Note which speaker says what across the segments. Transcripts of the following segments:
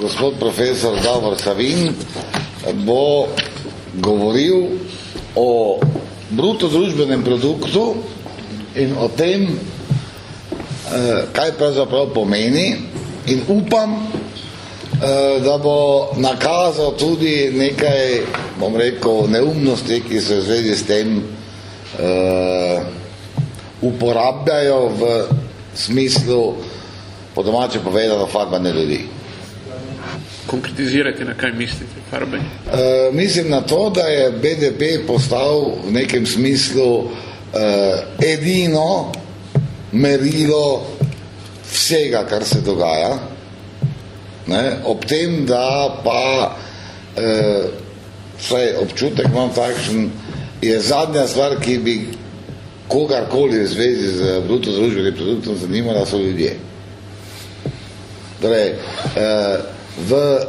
Speaker 1: gospod profesor Davor Savin bo govoril o bruto družbenem produktu in o tem, eh, kaj pravzaprav pomeni in upam, eh, da bo nakazal tudi nekaj, bom rekel, neumnosti, ki se v zvezi s tem uh, uporabljajo v smislu, po domače povedano, farbanje ljudi.
Speaker 2: Konkretizirajte, na kaj mislite, farbanje?
Speaker 1: Uh, mislim na to, da je BDP postal v nekem smislu uh, edino merilo vsega, kar se dogaja. Ne? Ob tem, da pa uh, vsaj občutek imam takšen, je zadnja stvar, ki bi kogarkoli v zvezi z bruto družbenim produktom zanimala, so ljudje. Torej, eh, v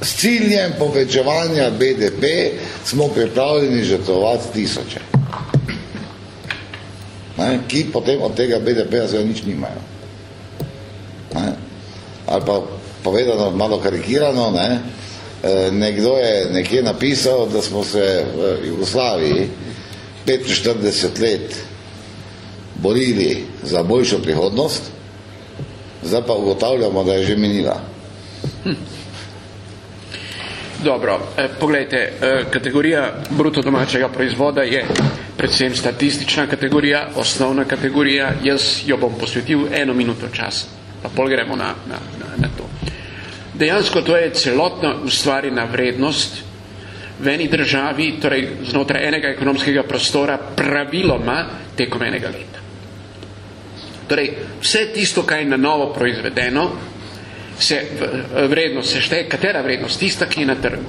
Speaker 1: s ciljem povečevanja BDP smo pripravljeni žrtvovati tisoče, ne, ki potem od tega BDP-ja seveda nič nimajo. Ne. Ali pa povedano malo karikirano, ne, Eh, nekdo je nekje napisal, da smo se v Jugoslaviji 45 let borili za boljšo prihodnost, zdaj pa ugotavljamo, da je že minila. Hm.
Speaker 2: Dobro, eh, pogledajte, eh, kategorija bruto domačega proizvoda je predvsem statistična kategorija, osnovna kategorija, jaz jo bom posvetil eno minuto časa, pa pol gremo na, na, na, na to dejansko to je celotna ustvarjena vrednost v eni državi, torej znotraj enega ekonomskega prostora, praviloma tekom enega leta. Torej, vse tisto, kaj je na novo proizvedeno, se vrednost se šteje, katera vrednost? Tista, ki je na trgu.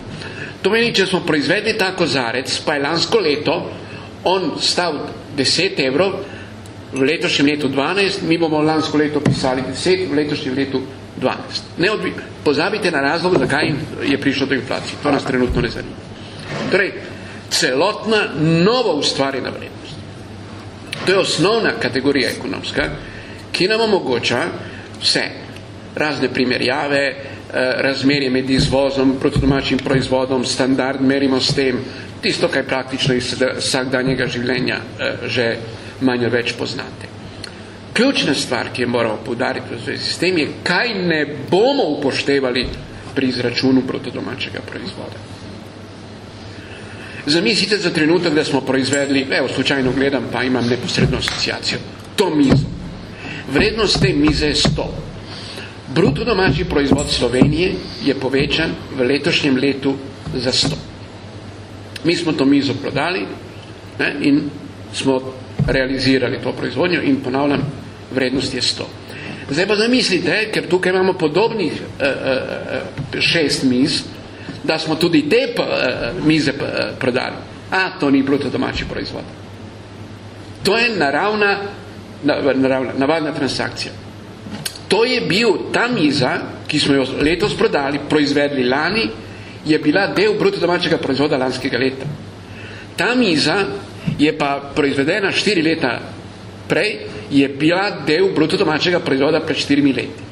Speaker 2: To meni, če smo proizvedli ta kozarec, pa je lansko leto on stal 10 evrov, v letošnjem letu 12, mi bomo lansko leto pisali 10, v letošnjem letu 12. Ne odbi, pozabite na razlog, zakaj je prišlo do inflacije. To nas trenutno ne zanima. Torej, celotna novo ustvarjena vrednost. To je osnovna kategorija ekonomska, ki nam omogoča vse. Razne primerjave, eh, razmerje med izvozom, protodomačim proizvodom, standard merimo s tem, tisto, kaj praktično iz vsakdanjega življenja eh, že manj več poznate. Ključna stvar, ki je moramo povdariti v zvezi s tem, je, kaj ne bomo upoštevali pri izračunu protodomačega proizvoda. Zamislite za trenutek, da smo proizvedli, evo, slučajno gledam, pa imam neposredno asociacijo, to mizo. Vrednost te mize je 100. Bruto domači proizvod Slovenije je povečan v letošnjem letu za 100. Mi smo to mizo prodali ne, in smo realizirali to proizvodnjo in ponavljam, vrednost je 100. Zdaj pa zamislite, ker tukaj imamo podobnih uh, uh, šest miz, da smo tudi te uh, mize prodali. A, to ni bruto domači proizvod. To je naravna, naravna, navadna transakcija. To je bil ta miza, ki smo jo letos prodali, proizvedli lani, je bila del bruto domačega proizvoda lanskega leta. Ta miza je pa proizvedena štiri leta prej, je bila del bruto domačega proizvoda pred štirimi leti.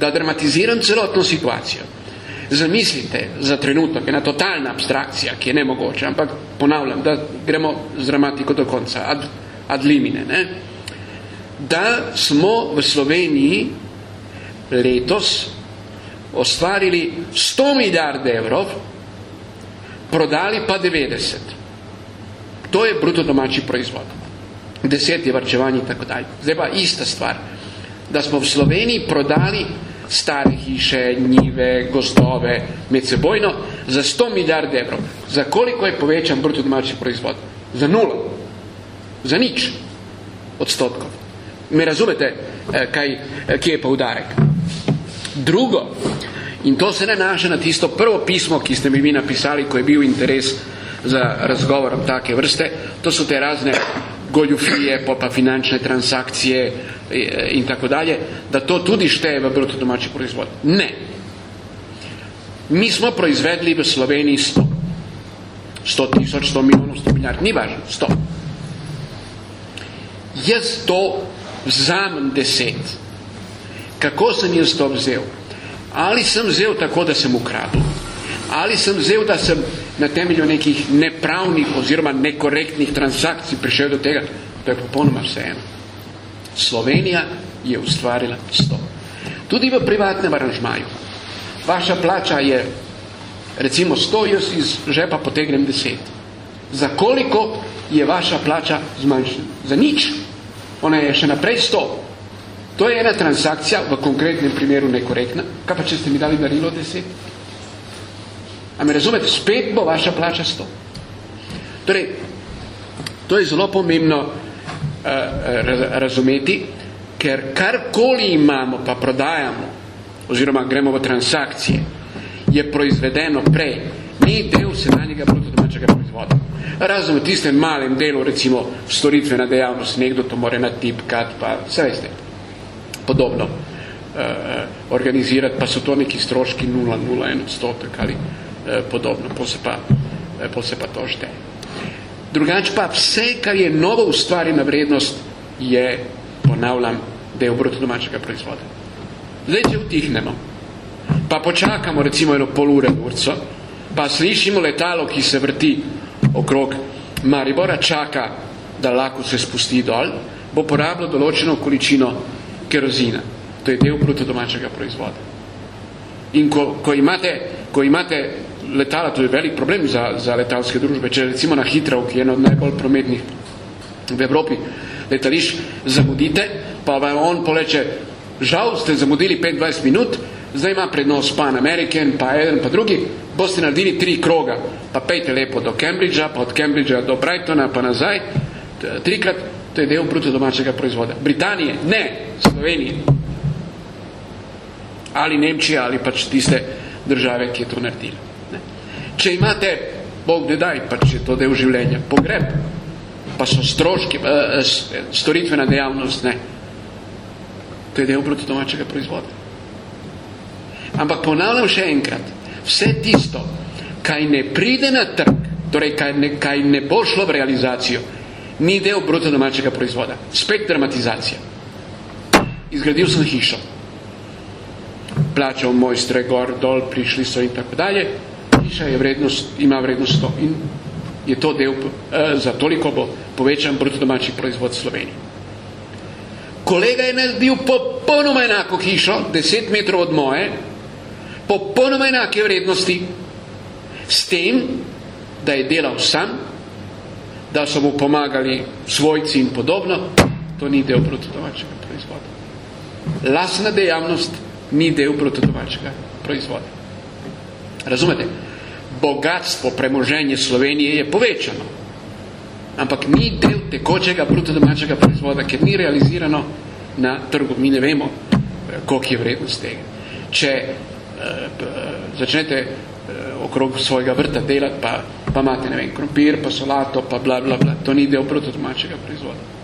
Speaker 2: Da dramatiziram celotno situacijo. Zamislite za trenutek, ena totalna abstrakcija, ki je nemogoča, ampak ponavljam, da gremo z dramatiko do konca, ad, ad limine, ne? Da smo v Sloveniji letos ostvarili 100 milijard evrov, prodali pa 90. To je bruto domači proizvod deset je varčevanje in tako dalje. Zdaj pa ista stvar, da smo v Sloveniji prodali stare hiše, njive, gozdove, medsebojno za 100 milijard evrov. Za koliko je povečan bruto domači proizvod? Za nula. Za nič odstotkov. Me razumete, eh, kaj, eh, kje je poudarek? Drugo, in to se nanaša na tisto prvo pismo, ki ste mi mi napisali, ko je bil interes za razgovorom take vrste, to so te razne goljufije, pa finančne transakcije e, in tako dalje, da to tudi šteje v bruto domači proizvod. Ne. Mi smo proizvedli v Sloveniji 100. 100 tisoč, 100 milijonov, 100 milijard, ni važno, 100. Jaz to vzamem deset. Kako sem jaz to vzel? Ali sem vzel tako, da sem ukradil, ali sem vzel, da sem na temelju nekih nepravnih oziroma nekorektnih transakcij prišel do tega, to je popolnoma vseeno. Slovenija je ustvarila sto. Tudi v privatnem aranžmaju. Vaša plača je recimo 100, jaz iz žepa potegnem 10. Za koliko je vaša plača zmanjšena? Za nič. Ona je še naprej 100. To je ena transakcija, v konkretnem primeru nekorektna. Kaj pa, če ste mi dali darilo 10? A me razumete? Spet bo vaša plača 100. Torej, to je zelo pomembno uh, razumeti, ker karkoli imamo, pa prodajamo, oziroma gremo v transakcije, je proizvedeno prej, ni del sedanjega bruto domačega proizvoda. Razum v tistem malem delu, recimo storitvena dejavnost, nekdo to more natipkati, pa vse veste, podobno uh, organizirati, pa so to neki stroški 0,01 odstotek ali uh, podobno, po se, pa, uh, po se pa to šteje. Drugač pa vse, kar je novo ustvarjena vrednost, je, ponavljam, del bruto domačega proizvoda. Zdaj, če vtihnemo, pa počakamo recimo eno pol ure urco, pa slišimo letalo, ki se vrti okrog Maribora, čaka, da lahko se spusti dol, bo porabilo določeno količino kerozina. To je del bruto domačega proizvoda. In ko, ko, imate, ko imate letala, to je velik problem za, za letalske družbe, če recimo na Hitrov, ki je eno od najbolj prometnih v Evropi, letališ zamudite, pa vam on poleče, žal ste zamudili 25 minut, zdaj ima prednost Pan American, pa eden, pa drugi, boste naredili tri kroga, pa pejte lepo do Cambridgea, pa od Cambridgea do Brightona, pa nazaj, trikrat, to je del bruto domačega proizvoda. Britanije, ne, Slovenije. Ali Nemčija, ali pač tiste države, ki je to naredila. Ne. Če imate, Bog ne daj, pač je to del življenja, pogreb, pa so stroški, eh, storitvena dejavnost, ne. To je del bruto domačega proizvoda. Ampak ponavljam še enkrat, vse tisto, kaj ne pride na trg, torej kaj ne, kaj ne bo šlo v realizacijo, ni del bruto domačega proizvoda. Spet dramatizacija. Izgradil sem hišo. Plačal mojstre gor, dol, prišli so in tako dalje. Hiša je vrednost, ima vrednost 100 in je to del, eh, za toliko bo povečan bruto domači proizvod Slovenije. Kolega je naredil popolnoma enako hišo, 10 metrov od moje, popolnoma enake vrednosti, s tem, da je delal sam, da so mu pomagali svojci in podobno, to ni del protodomačega proizvoda. Lasna dejavnost ni del protodomačega proizvoda. Razumete? Bogatstvo, premoženje Slovenije je povečano, ampak ni del tekočega protodomačega proizvoda, ker ni realizirano na trgu. Mi ne vemo, koliko je vrednost tega. Če začnete eh, okrog svojega vrta delati, pa, pa imate, ne vem, krompir, pa solato, pa bla, bla, bla. To ni del bruto domačega proizvoda.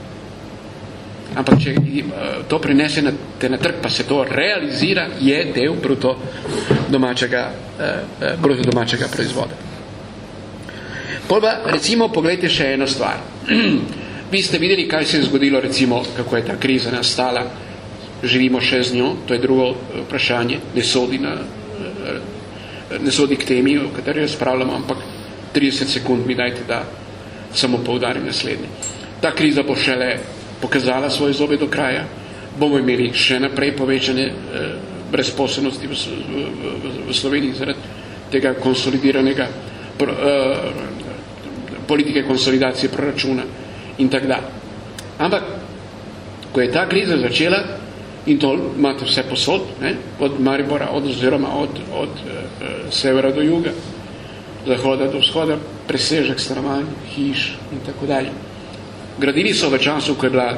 Speaker 2: Ampak, če eh, to prinese na, te na trg, pa se to realizira, je del bruto domačega, eh, bruto domačega proizvoda. Polba, recimo, pogledajte še eno stvar. Vi ste videli, kaj se je zgodilo, recimo, kako je ta kriza nastala, živimo še z njo, to je drugo eh, vprašanje, ne sodi, na, eh, ne sodi k temi, o kateri jo spravljamo, ampak 30 sekund mi dajte, da samo poudarim naslednje. Ta kriza bo šele pokazala svoje zobe do kraja, bomo imeli še naprej povečane eh, brezposobnosti v, v, v, Sloveniji zaradi tega konsolidiranega eh, politike konsolidacije proračuna in tak da. Ampak, ko je ta kriza začela, in to imate vse posod, ne? od Maribora, od, oziroma od, od uh, severa do juga, zahoda do vzhoda, presežek stanovanj, hiš in tako dalje. Gradili so v času, ko je bila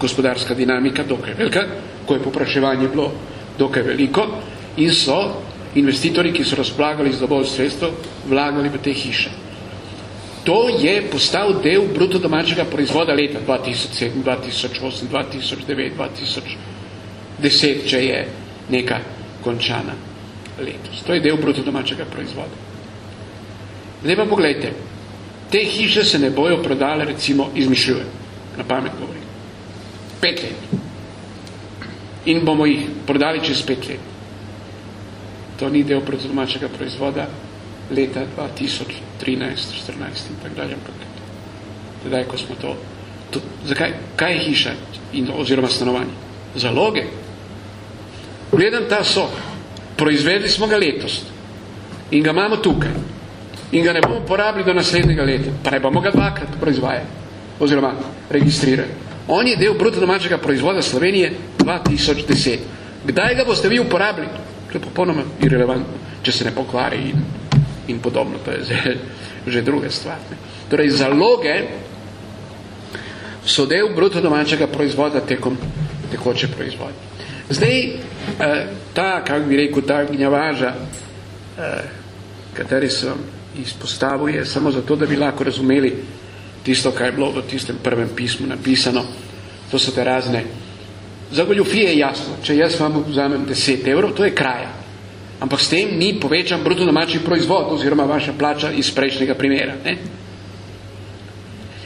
Speaker 2: gospodarska dinamika dokaj velika, ko je popraševanje bilo dokaj veliko in so investitorji, ki so razplagali z dovolj sredstvo, vlagali v te hiše. To je postal del bruto domačega proizvoda leta 2007, 2008, 2009, 2000 deset, če je neka končana letos. To je del bruto domačega proizvoda. Zdaj pa pogledajte, te hiše se ne bojo prodale, recimo, izmišljuje, na pamet govorim, pet let. In bomo jih prodali čez pet let. to ni del domačega proizvoda leta 2013, 2014 in tako dalje, ampak tedaj, ko smo to, to zakaj, kaj je hiša in, oziroma stanovanje? Zaloge. Gledam ta sok, proizvedli smo ga letos in ga imamo tukaj in ga ne bomo porabili do naslednjega leta, pa ne bomo ga dvakrat proizvajati oziroma registrirati. On je del bruto domačega proizvoda Slovenije 2010. Kdaj ga boste vi uporabili? To je popolnoma irrelevantno, če se ne pokvari in, in podobno, to je že, že druga stvar. Ne. Torej, zaloge so del bruto domačega proizvoda tekom tekoče proizvodnje. Zdaj, ta, kako bi rekel, ta gnjavaža, eh, kateri sem izpostavil, je samo zato, da bi lahko razumeli tisto, kaj je bilo v tistem prvem pismu napisano. To so te razne. Za goljufije je jasno, če jaz vam vzamem 10 evrov, to je kraja. Ampak s tem ni povečan bruto domači proizvod oziroma vaša plača iz prejšnjega primera. Ne?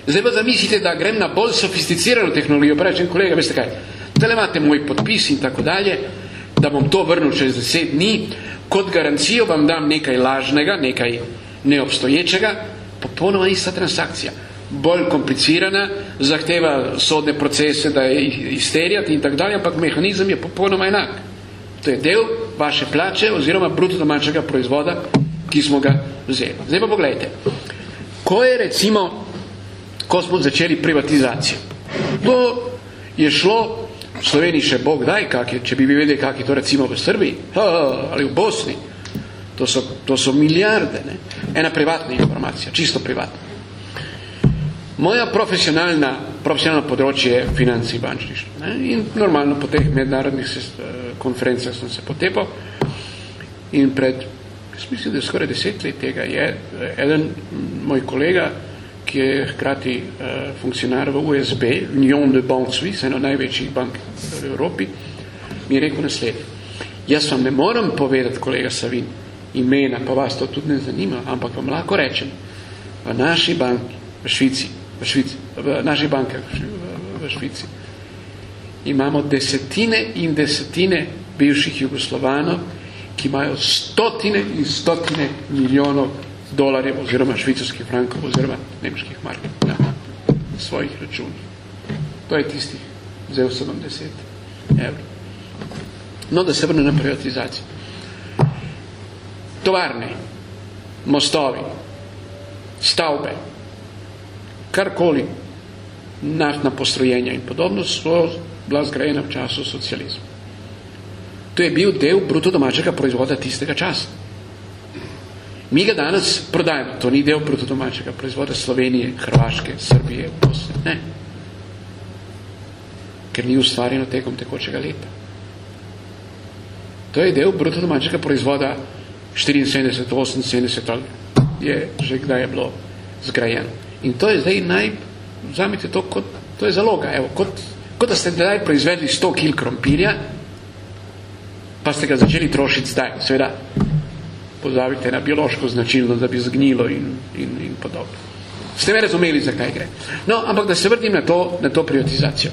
Speaker 2: Zdaj pa zamislite, da grem na bolj sofisticirano tehnologijo, rečem, kolega, veste kaj, tele imate moj podpis in tako dalje, da bom to vrnil čez deset dni, kot garancijo vam dam nekaj lažnega, nekaj neobstoječega, popolnoma ista transakcija. Bolj komplicirana, zahteva sodne procese, da je izterijati in tako dalje, ampak mehanizem je popolnoma enak. To je del vaše plače oziroma bruto domačega proizvoda, ki smo ga vzeli. Zdaj pa pogledajte. Ko je recimo ko smo začeli privatizacijo. To je šlo v Sloveniji še Bog daj, kak je, če bi vedeli, kak je to recimo v Srbiji ha, ali v Bosni. To so, to so milijarde. Ne? Ena privatna informacija, čisto privatna. Moja profesionalna, profesionalno področje je financi bančništvo. Ne? In normalno po teh mednarodnih konferencah sem se potepal in pred, mislim, da skoraj deset let tega je eden moj kolega ki je hkrati uh, funkcionar v USB, Union de Banque Suisse, eno največjih bank v Evropi, mi je rekel naslednje. Jaz vam ne moram povedati, kolega Savin, imena, pa vas to tudi ne zanima, ampak vam lahko rečem, v naši banki, v Švici, v Švici, v naši bankah v, v Švici, imamo desetine in desetine bivših Jugoslovanov, ki imajo stotine in stotine milijonov dolarjev oziroma švicarskih frankov oziroma nemških mark na svojih računih. To je tistih vzel 70 evrov. No, da se vrne na privatizacijo. Tovarne, mostovi, stavbe, karkoli, naftna postrojenja in podobno so bila zgrajena v času socializma. To je bil del bruto domačega proizvoda tistega časa. Mi ga danes prodajemo. To ni del protodomačega proizvoda Slovenije, Hrvaške, Srbije, Bosne. Ne. Ker ni ustvarjeno tekom tekočega leta. To je del protodomačega proizvoda 74, 78 ali je že kdaj je bilo zgrajeno. In to je zdaj naj, vzamite to kot, to je zaloga, evo, kot, kot da ste zdaj proizvedli 100 kil krompirja, pa ste ga začeli trošiti zdaj, seveda, pozavite na biološko značilnost, da bi zgnilo in, in, in podobno. Ste me razumeli, zakaj gre. No, ampak da se vrtim na to, na to privatizacijo.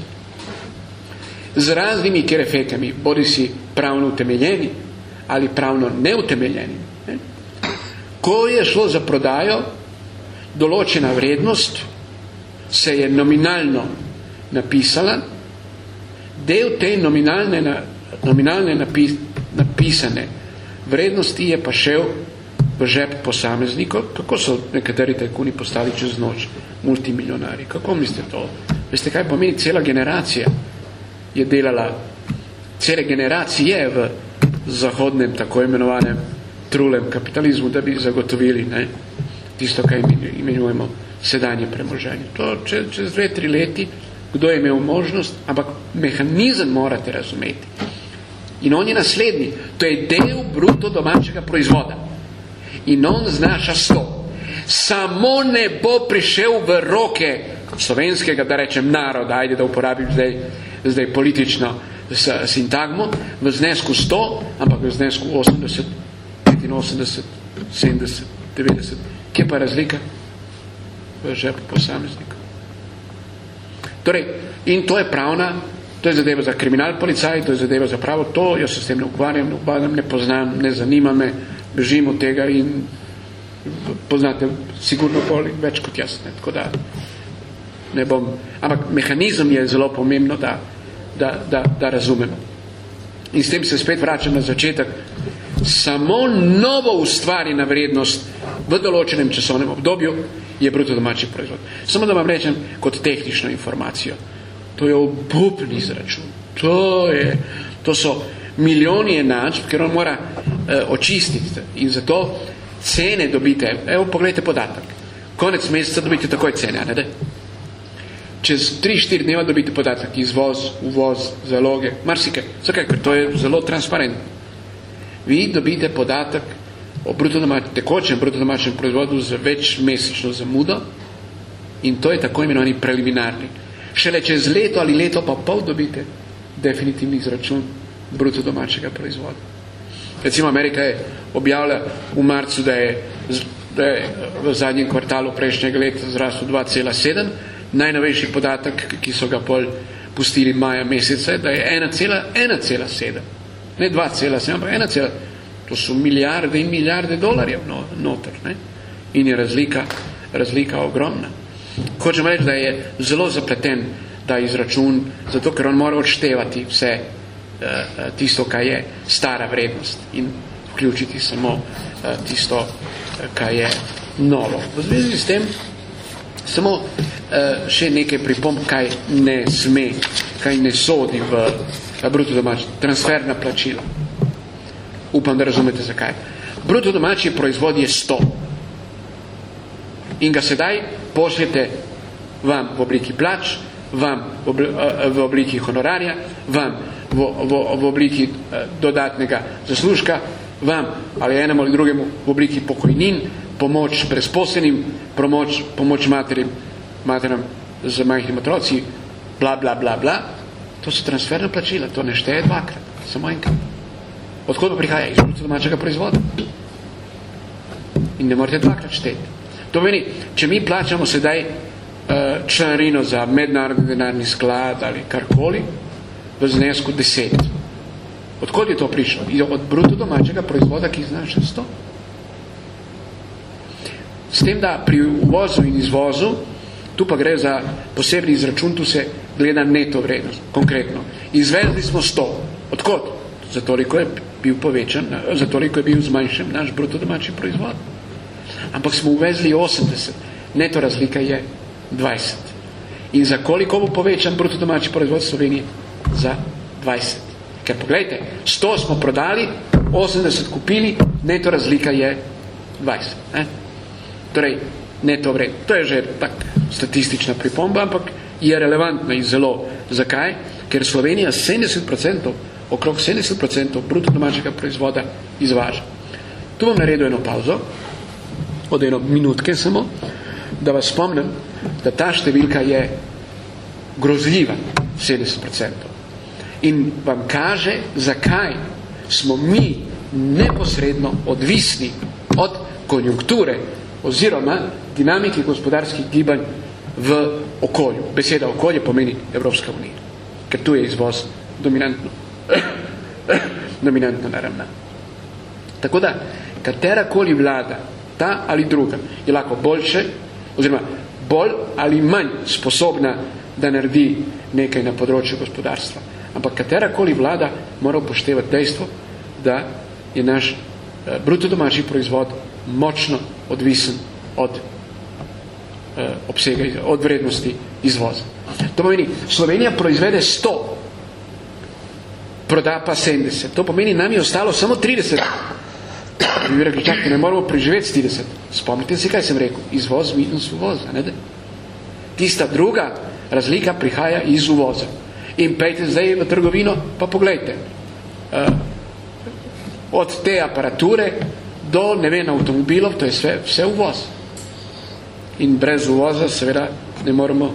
Speaker 2: Z raznimi kerefekami, bodi si pravno utemeljeni ali pravno neutemeljeni. Ne? Ko je šlo za prodajo, določena vrednost se je nominalno napisala, del te nominalne, nominalne napis, napisane vrednosti je pa šel v žep posameznikov, kako so nekateri tajkuni postali čez noč multimilionari, kako mislite to? Veste, kaj pomeni cela generacija je delala, cele generacije v zahodnem, tako imenovanem trulem kapitalizmu, da bi zagotovili ne, tisto, kaj imenujemo sedanje premoženje. To čez, čez dve, tri leti, kdo je imel možnost, ampak mehanizem morate razumeti. In on je naslednji. To je del bruto domačega proizvoda. In on znaša sto. Samo ne bo prišel v roke slovenskega, da rečem naroda, ajde da uporabim zdaj, zdaj politično sintagmo, v znesku 100, ampak v znesku 80, 85, 70, 90. Kje pa razlika? V žepu posameznika. Torej, in to je pravna To je zadeva za kriminal policaj, to je zadeva za pravo to, jaz se s tem ne ukvarjam, ne ukvarjam, ne poznam, ne zanima me, bežim od tega in poznate sigurno bolj več kot jaz. Ne? Tako da ne bom, ampak mehanizem je zelo pomembno, da, da, da, da razumemo. In s tem se spet vračam na začetek. Samo novo ustvarjena vrednost v določenem časovnem obdobju je bruto domači proizvod. Samo da vam rečem kot tehnično informacijo. To je obupni izračun. To, je, to so milijoni enačb, ker on mora eh, očistiti. In zato cene dobite, evo pogledajte podatek. Konec meseca dobite takoj cene, ne da? Čez 3-4 dneva dobite podatek, izvoz, uvoz, zaloge, marsike. Zakaj? Ker to je zelo transparentno. Vi dobite podatek o tekočem bruto domačem proizvodu za večmesečno zamudo in to je tako imenovani preliminarni. Šele čez leto ali leto pa pol dobite definitivni izračun bruto domačega proizvoda. Recimo Amerika je objavila v marcu, da je, da je v zadnjem kvartalu prejšnjega leta zrastel 2,7, najnovejši podatek, ki so ga pol pustili maja meseca, da je 1,1,7. Ne 2,7, ampak 1,7. To so milijarde in milijarde dolarjev no, noter. Ne? In je razlika, razlika ogromna. Hočem reči, da je zelo zapleten ta izračun, zato ker on mora odštevati vse uh, tisto, kaj je stara vrednost in vključiti samo uh, tisto, kaj je novo. V zvezi s tem samo uh, še nekaj pripomb, kaj ne sme, kaj ne sodi v bruto domač, transferna plačila. Upam, da razumete zakaj. Bruto domači proizvod je 100 in ga sedaj pošljete vam v obliki plač, vam v obliki honorarja, vam v, v, v obliki dodatnega zaslužka, vam ali enemu ali drugemu v obliki pokojnin, pomoč presposenim, pomoč, pomoč materim, materam z majhnim otroci, bla, bla, bla, bla. To so transferna plačila, to ne šteje dvakrat, samo enkrat. Odkud pa prihaja? Iz domačega proizvoda. In ne morate dvakrat šteti. To meni, če mi plačamo sedaj uh, članarino za mednarodni denarni sklad ali karkoli, v znesku 10. Odkud je to prišlo? Od bruto domačega proizvoda, ki znaša 100. S tem, da pri uvozu in izvozu, tu pa gre za posebni izračun, tu se gleda neto vrednost, konkretno. Izvezli smo 100. Odkot? Za toliko je bil povečan, za toliko je bil zmanjšen naš bruto domači proizvod. Ampak smo uvezli 80. Neto razlika je 20. In za koliko bo povečan bruto domači proizvod Slovenije? Za 20. Ker pogledajte, 100 smo prodali, 80 kupili, neto razlika je 20. Ne? Torej, neto vred. To je že tak statistična pripomba, ampak je relevantna in zelo. Zakaj? Ker Slovenija 70%, okrog 70% bruto domačega proizvoda izvaža. Tu bom naredil eno pauzo, od eno minutke samo, da vas spomnim, da ta številka je grozljiva, 70%. In vam kaže, zakaj smo mi neposredno odvisni od konjunkture oziroma dinamike gospodarskih gibanj v okolju. Beseda okolje pomeni Evropska unija, ker tu je izvoz dominantno, dominantno naravna. Tako da, katerakoli vlada, ta ali druga, je lahko boljše, oziroma bolj ali manj sposobna, da naredi nekaj na področju gospodarstva. Ampak katerakoli vlada mora upoštevati dejstvo, da je naš eh, bruto domači proizvod močno odvisen od eh, obsega, od vrednosti izvoza. To pomeni, Slovenija proizvede 100, proda pa 70. To pomeni, nam je ostalo samo 30. Bi bi rekli, čakaj, ne moramo preživeti 30. Spomnite se, kaj sem rekel. Izvoz minus uvoz. Ne? Tista druga razlika prihaja iz uvoza. In pejte zdaj v trgovino, pa poglejte. Uh, od te aparature do, ne vem, avtomobilov, to je vse, vse uvoz. In brez uvoza seveda ne moramo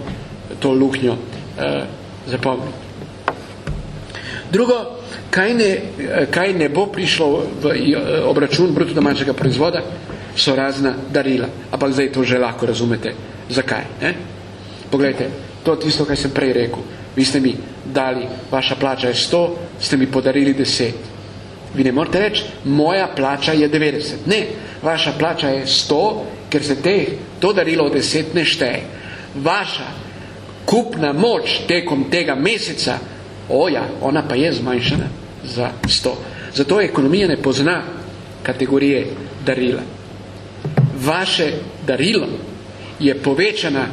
Speaker 2: to luhnjo uh, zapomniti. Drugo, kaj ne, kaj ne bo prišlo v obračun bruto domačega proizvoda, so razna darila. Ampak zdaj to že lahko razumete. Zakaj? Ne? Poglejte, to tisto, kaj sem prej rekel. Vi ste mi dali, vaša plača je 100, ste mi podarili 10. Vi ne morate reči, moja plača je 90. Ne, vaša plača je 100, ker se te, to darilo 10 ne šteje. Vaša kupna moč tekom tega meseca, oja, ona pa je zmanjšana za 100. Zato ekonomija ne pozna kategorije darila. Vaše darilo je povečana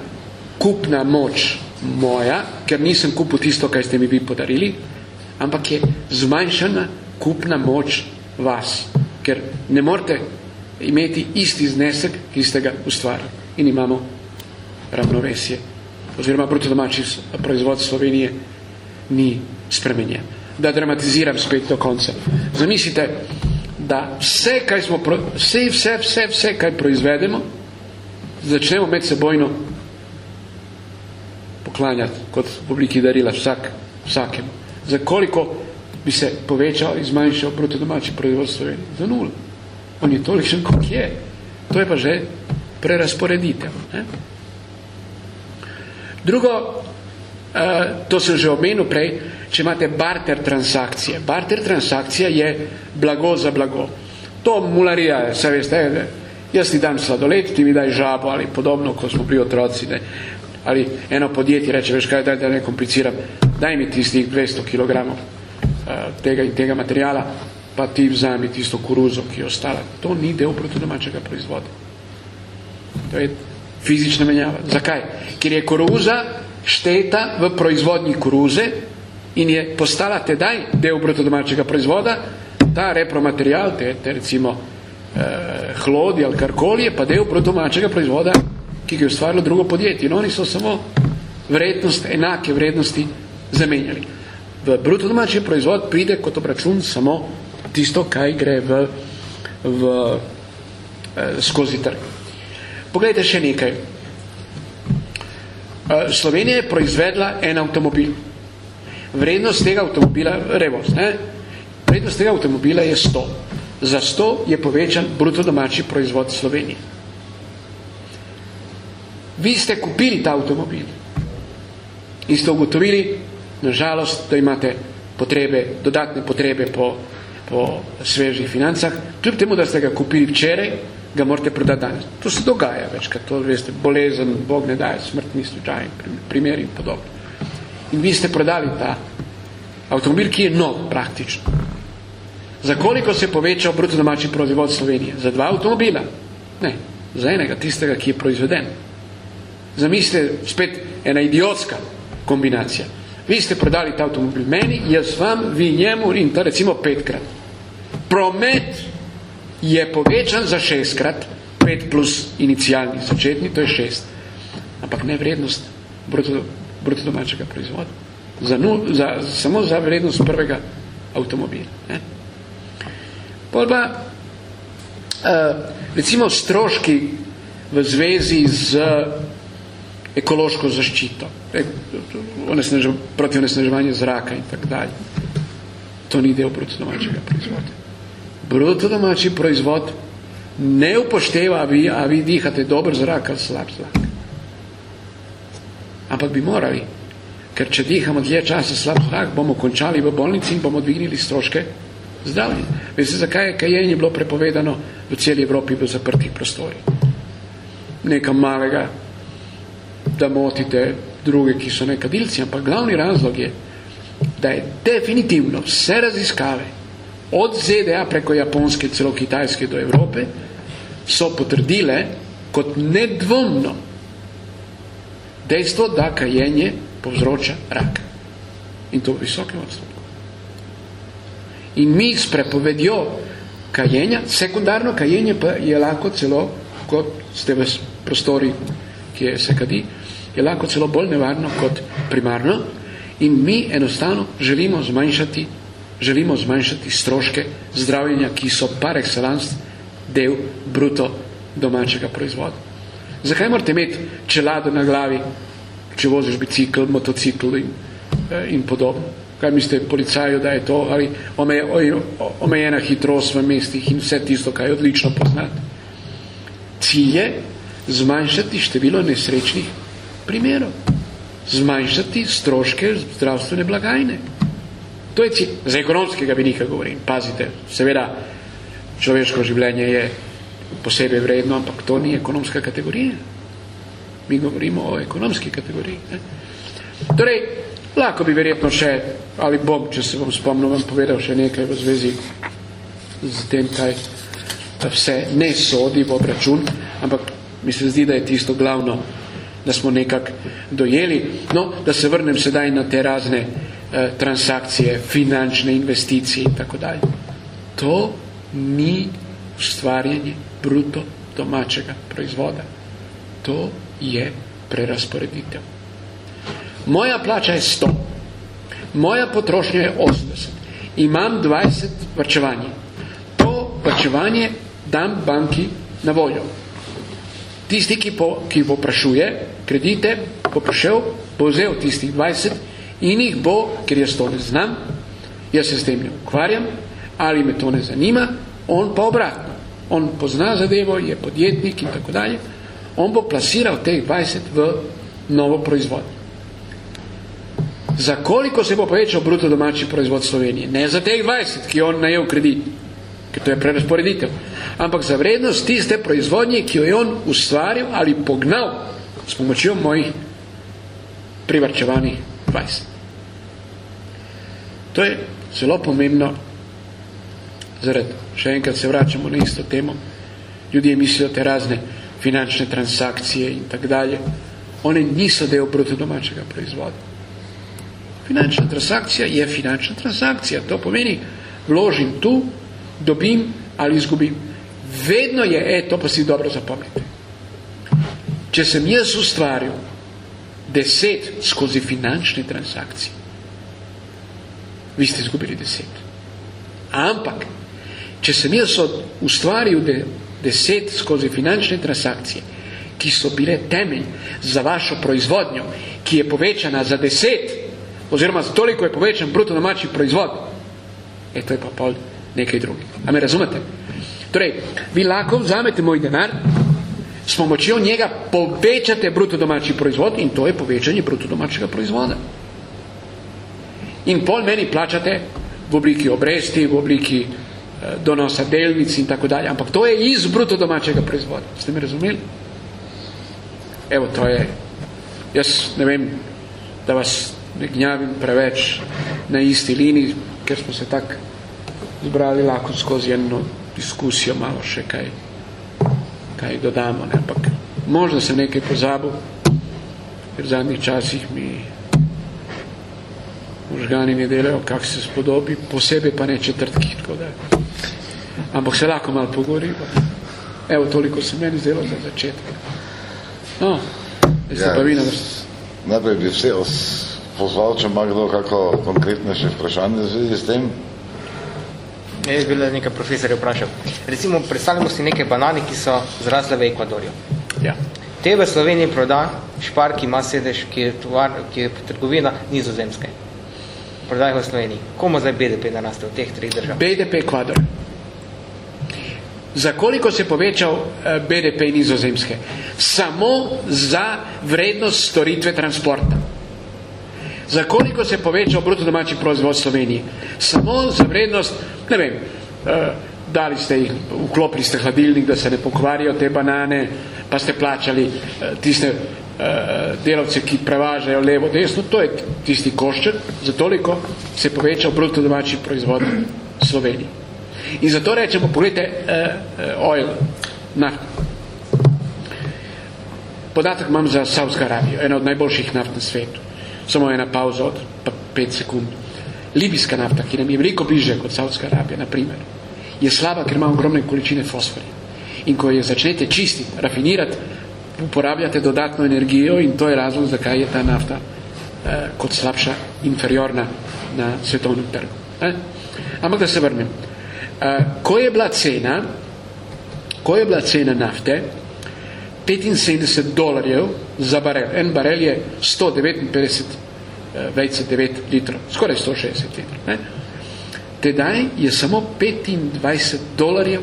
Speaker 2: kupna moč moja, ker nisem kupil tisto, kaj ste mi vi podarili, ampak je zmanjšana kupna moč vas, ker ne morete imeti isti znesek, ki ste ga ustvarili. In imamo ravnovesje. Oziroma, bruto domači proizvod Slovenije ni spremenjen. Da dramatiziram spet do konca. Zamislite, da vse, kaj smo, vse, vse, vse, vse, kaj proizvedemo, začnemo med sebojno poklanjati kot v obliki darila vsak, vsakemu. Za koliko bi se povečal in zmanjšal proti domači proizvod Slovenije? Za nul. On je tolikšen, kot je. To je pa že prerasporeditev. Ne? Drugo, uh, to sem že omenil prej, če imate barter transakcije. Barter transakcija je blago za blago. To mularija, se veste, ne? jaz ti dam sladoled, ti mi daj žabo ali podobno, ko smo pri otroci. Ne? Ali eno podjetje reče, veš kaj, daj, da ne kompliciram, daj mi tistih 200 kg uh, tega in tega materijala, pa ti vzami tisto koruzo, ki je ostala. To ni del protodomačega proizvoda. To je fizična menjava. Zakaj? Ker je koruza šteta v proizvodnji koruze in je postala tedaj del protodomačega proizvoda, ta repromaterial, te, te recimo eh, hlodi ali karkoli, je pa del protodomačega proizvoda ki ga je ustvarilo drugo podjetje. In oni so samo vrednost, enake vrednosti zamenjali. V bruto domači proizvod pride kot obračun samo tisto, kaj gre v, v, eh, skozi trg. Poglejte še nekaj. Eh, Slovenija je proizvedla en avtomobil. Vrednost tega avtomobila, revoz, ne? vrednost tega avtomobila je 100. Za 100 je povečan bruto domači proizvod Slovenije. Vi ste kupili ta avtomobil in ste ugotovili, nažalost, da imate potrebe, dodatne potrebe po, po svežih financah, kljub temu, da ste ga kupili včeraj, ga morate prodati danes. To se dogaja večkrat, to veste, bolezen, Bog ne daje, smrtni slučaj, primer in podobno. In vi ste prodali ta avtomobil, ki je nov praktično. Za koliko se povečal bruto domači proizvod Slovenije? Za dva avtomobila? Ne, za enega, tistega, ki je proizveden. Zamislite, spet ena idiotska kombinacija. Vi ste prodali ta avtomobil meni, jaz vam, vi njemu in to recimo petkrat. Promet je povečan za šestkrat, pet plus inicijalni začetni, to je šest. Ampak ne vrednost bruto, bruto domačega proizvoda. Za, nul, za, samo za vrednost prvega avtomobila. Ne? Pa, uh, recimo stroški v zvezi z ekološko zaščito, onesnež, proti onesnaževanju zraka in tak dalje. To ni del bruto domačega proizvoda. Bruto domači proizvod ne upošteva, a vi, a vi dihate dober zrak ali slab zrak. Ampak bi morali, ker če dihamo dlje časa slab zrak, bomo končali v bolnici in bomo dvignili stroške zdravljenja. Veste, zakaj je kajenje bilo prepovedano v celi Evropi v zaprtih prostorih? Nekam malega da motite druge, ki so nekadilci, ampak glavni razlog je, da je definitivno vse raziskave od ZDA preko Japonske, celo Kitajske do Evrope, so potrdile kot nedvomno dejstvo, da kajenje povzroča rak. In to v visokem odstotku. In mi s prepovedjo kajenja, sekundarno kajenje pa je lahko celo, kot ste v prostori, ki se kadi, je lahko celo bolj nevarno kot primarno in mi enostavno želimo zmanjšati, želimo zmanjšati stroške zdravljenja, ki so par excellence del bruto domačega proizvoda. Zakaj morate imeti čelado na glavi, če voziš bicikl, motocikl in, eh, in podobno? Kaj mislite policaju, da je to, ali omejena hitrost v mestih in vse tisto, kaj odlično poznate? Cilj je zmanjšati število nesrečnih primerov. zmanjšati stroške zdravstvene blagajne. To je cilj. Za ekonomskega vidika govorim. Pazite, seveda, človeško življenje je posebej vredno, ampak to ni ekonomska kategorija. Mi govorimo o ekonomski kategoriji. Ne? Torej, lahko bi verjetno še, ali bom, če se bom spomnil, vam povedal še nekaj v zvezi z tem, kaj vse ne sodi v obračun, ampak mi se zdi, da je tisto glavno, da smo nekak dojeli. No, da se vrnem sedaj na te razne eh, transakcije, finančne investicije in tako dalje. To ni ustvarjanje bruto domačega proizvoda. To je prerasporeditev. Moja plača je 100. Moja potrošnja je 80. Imam 20 vrčevanje. To vrčevanje dam banki na voljo. Tisti, ki, po, ki poprašuje kredite, poprašal, bo vzel tistih 20 in jih bo, ker jaz to ne znam, jaz se s tem ne ukvarjam, ali me to ne zanima, on pa obratno. On pozna zadevo, je podjetnik in tako dalje. On bo plasiral teh 20 v novo proizvod. Za koliko se bo povečal bruto domači proizvod Slovenije? Ne za teh 20, ki on najel kredit, ker to je prerasporeditev, ampak za vrednost tiste proizvodnje, ki jo je on ustvaril ali pognal s pomočjo mojih privrčevanih 20. To je zelo pomembno zaradi, še enkrat se vračamo na isto temo, ljudje mislijo te razne finančne transakcije in tak dalje, one niso del domačega proizvoda. Finančna transakcija je finančna transakcija, to pomeni, vložim tu, dobim ali izgubim. Vedno je, e, to pa si dobro zapomnite. Če sem jaz ustvaril deset skozi finančne transakcije, vi ste izgubili deset. Ampak, če sem jaz ustvaril de, deset skozi finančne transakcije, ki so bile temelj za vašo proizvodnjo, ki je povečana za deset, oziroma za toliko je povečan bruto domači proizvod, e, to je pa pol nekaj drugih. A me razumete? Torej, vi lahko vzamete moj denar, s pomočjo njega povečate bruto domači proizvod in to je povečanje bruto domačega proizvoda. In pol meni plačate v obliki obresti, v obliki eh, donosa delnic in tako dalje, ampak to je iz bruto domačega proizvoda. Ste mi razumeli? Evo, to je, jaz ne vem, da vas ne gnjavim preveč na isti liniji, ker smo se tak zbrali lahko skozi eno diskusijo malo še kaj, kaj dodamo, ne? ampak možno se nekaj pozabil, ker v zadnjih časih mi možgani ne delajo, kak se spodobi, posebej pa ne četrtki, tako da. Ampak se lahko malo pogovorimo. Evo, toliko se meni zdelo za začetek. No, ja, pa vi na vrst.
Speaker 1: Najprej bi vse pozval, če ima kdo kako konkretnejše vprašanje z tem.
Speaker 3: Jaz bi bila nekaj profesorja vprašal. Recimo, predstavljamo si neke banane, ki so zrasle v Ekvadorju.
Speaker 2: Ja.
Speaker 3: Te v Sloveniji proda špar, ki ima sedež, ki je, tovar, ki je trgovina nizozemske. Prodaj v Sloveniji. Komu zdaj BDP naraste v teh treh držav?
Speaker 2: BDP Ekvador. Za koliko se povečal eh, BDP nizozemske? Samo za vrednost storitve transporta. Za koliko se povečal bruto domači proizvod Slovenije? Samo za vrednost, ne vem, uh, dali ste jih, vklopili ste hladilnik, da se ne pokvarijo te banane, pa ste plačali uh, tiste uh, delavce, ki prevažajo levo, desno, to je tisti košček, za toliko se povečal bruto domači proizvod Slovenije. In zato rečemo, pogledajte, uh, oil, naft. Podatek imam za Saudsko Arabijo, ena od najboljših naft na svetu samo ena pauza od 5 sekund. Libijska nafta, ki nam je veliko bliže kot Saudska Arabija, na primer, je slaba, ker ima ogromne količine fosforja. In ko je začnete čistiti, rafinirati, uporabljate dodatno energijo in to je razlog, zakaj je ta nafta eh, kot slabša, inferiorna na svetovnem trgu. Eh? Ampak da se vrnem. Eh, ko je bila cena, ko je bila cena nafte, 75 dolarjev za barel. En barel je 159 eh, vejce 9 litrov, skoraj 160 litrov. Ne? Tedaj je samo 25 dolarjev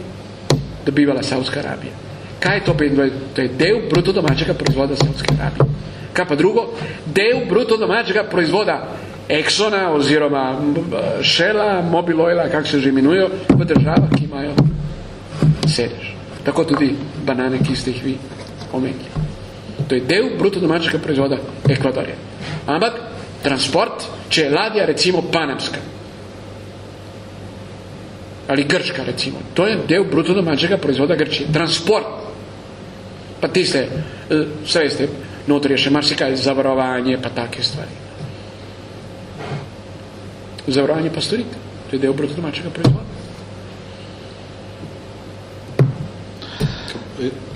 Speaker 2: dobivala Saudska Arabija. Kaj je to 25? To je del bruto domačega proizvoda Saudske Arabije. Kaj pa drugo? Del bruto domačega proizvoda Exxona oziroma Shella, Mobil Oila, kak se že imenujejo, v državah, ki imajo sedež. Tako tudi banane, ki ste jih vi omenili. To je del bruto domačega proizvoda Ekvadorja. Ampak transport, če je ladja recimo panamska ali grška recimo, to je del bruto domačega proizvoda Grčije. Transport. Pa tiste, vse veste, notri je še marsikaj zavarovanje, pa take stvari. Zavarovanje pa storite. To je del bruto domačega proizvoda.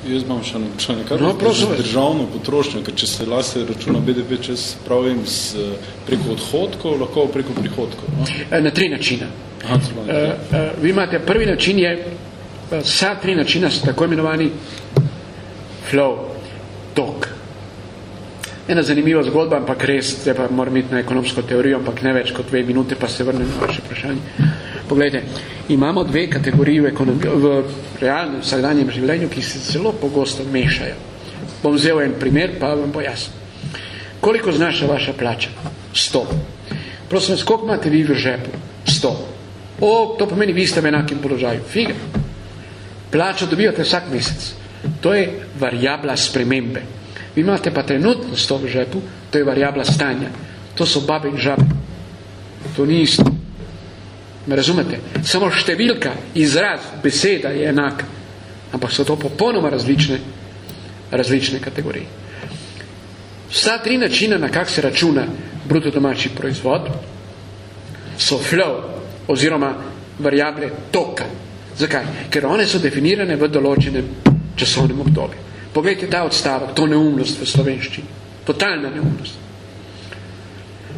Speaker 4: Jaz imam še, še nekaj no, državno potrošnjo, ker če se lase računa BDP, če se pravim z, preko odhodkov, lahko preko prihodkov. No?
Speaker 2: E, na tri načina. Aha, uh, uh, vi imate, prvi način je, vsa tri načina so tako imenovani flow, tok. Ena zanimiva zgodba, ampak res, zdaj pa moram imeti na ekonomsko teorijo, ampak ne več kot dve minute, pa se vrnem na vaše vprašanje. Poglejte, imamo dve kategoriji v, v realnem vsakdanjem življenju, ki se zelo pogosto mešajo. Bom vzel en primer, pa vam bo jasno. Koliko znaša vaša plača? 100. Prosim koliko imate vi v žepu? 100. O, to pomeni, vi ste v enakim položaju. Figa. Plačo dobivate vsak mesec. To je variabla spremembe. Vi imate pa trenutno 100 v žepu, to je variabla stanja. To so babe in žabe. To ni isto. Me razumete? Samo številka, izraz, beseda je enaka. Ampak so to popolnoma različne, različne kategorije. Vsa tri načina, na kak se računa bruto domači proizvod, so flow oziroma variable toka. Zakaj? Ker one so definirane v določenem časovnem obdobju. Poglejte ta odstavek, to neumnost v slovenščini. Totalna neumnost.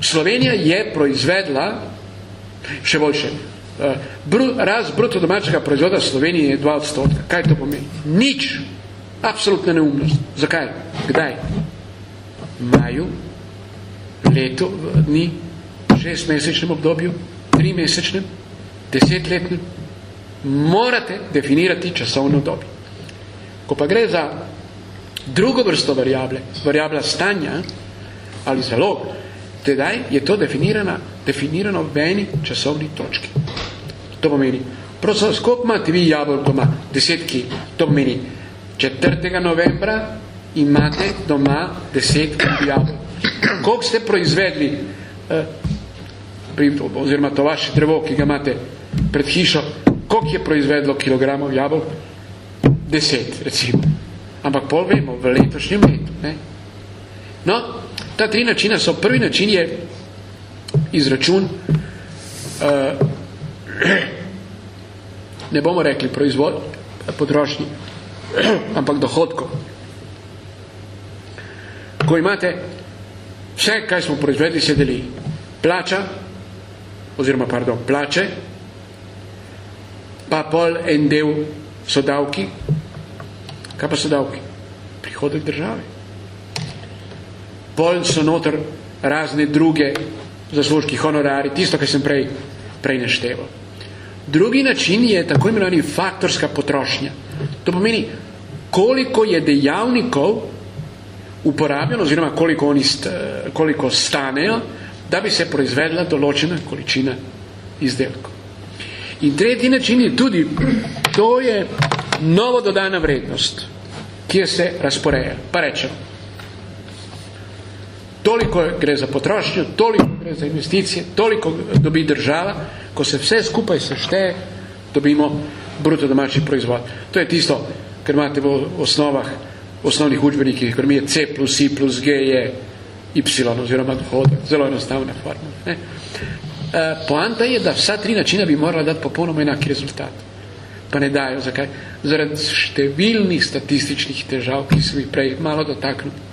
Speaker 2: Slovenija je proizvedla Še boljše. Eh, Bru, raz bruto domačega proizvoda Slovenije je 2 odstotka. Kaj to pomeni? Nič. Absolutna neumnost. Zakaj? Kdaj? Maju, leto, dni, šest mesečnem obdobju, tri mesečnem, desetletnem. Morate definirati časovno obdobje. Ko pa gre za drugo vrsto variable, variabla stanja ali zalog, tedaj je to definirana definirano v eni časovni točki. To pomeni, prosim, koliko imate vi jabolk doma? Desetki. To pomeni, 4. novembra imate doma deset jabolk. Koliko ste proizvedli, eh, pri, oziroma to vaše drevo, ki ga imate pred hišo, koliko je proizvedlo kilogramov jabolk? Deset, recimo. Ampak pol vemo, v letošnjem letu. Ne? No, ta tri načina so, prvi način je izračun uh, ne bomo rekli proizvod potrošnji ampak dohodkov ko imate vse, kaj smo proizvedli, se deli plača oziroma, pardon, plače pa pol en del so davki kaj pa so davki? prihodek države pol so noter razne druge zaslužki, honorari, tisto, kar sem prej, prej našteval. Drugi način je tako imenovani faktorska potrošnja. To pomeni, koliko je dejavnikov uporabljeno, oziroma koliko, oni st, koliko stanejo, da bi se proizvedla določena količina izdelkov. In tretji način je tudi, to je novo dodana vrednost, kjer se razporeja. Pa rečemo, toliko gre za potrošnjo, toliko gre za investicije, toliko dobi država, ko se vse skupaj sešteje, dobimo bruto domači proizvod. To je tisto, ker imate v osnovah, osnovnih učbenikih, ker mi je C plus I plus G je Y oziroma dohodek, zelo enostavna forma. Ne? E, poanta je, da vsa tri načina bi morala dati popolnoma enaki rezultat. Pa ne dajo, zakaj? Zaradi številnih statističnih težav, ki sem jih prej malo dotaknil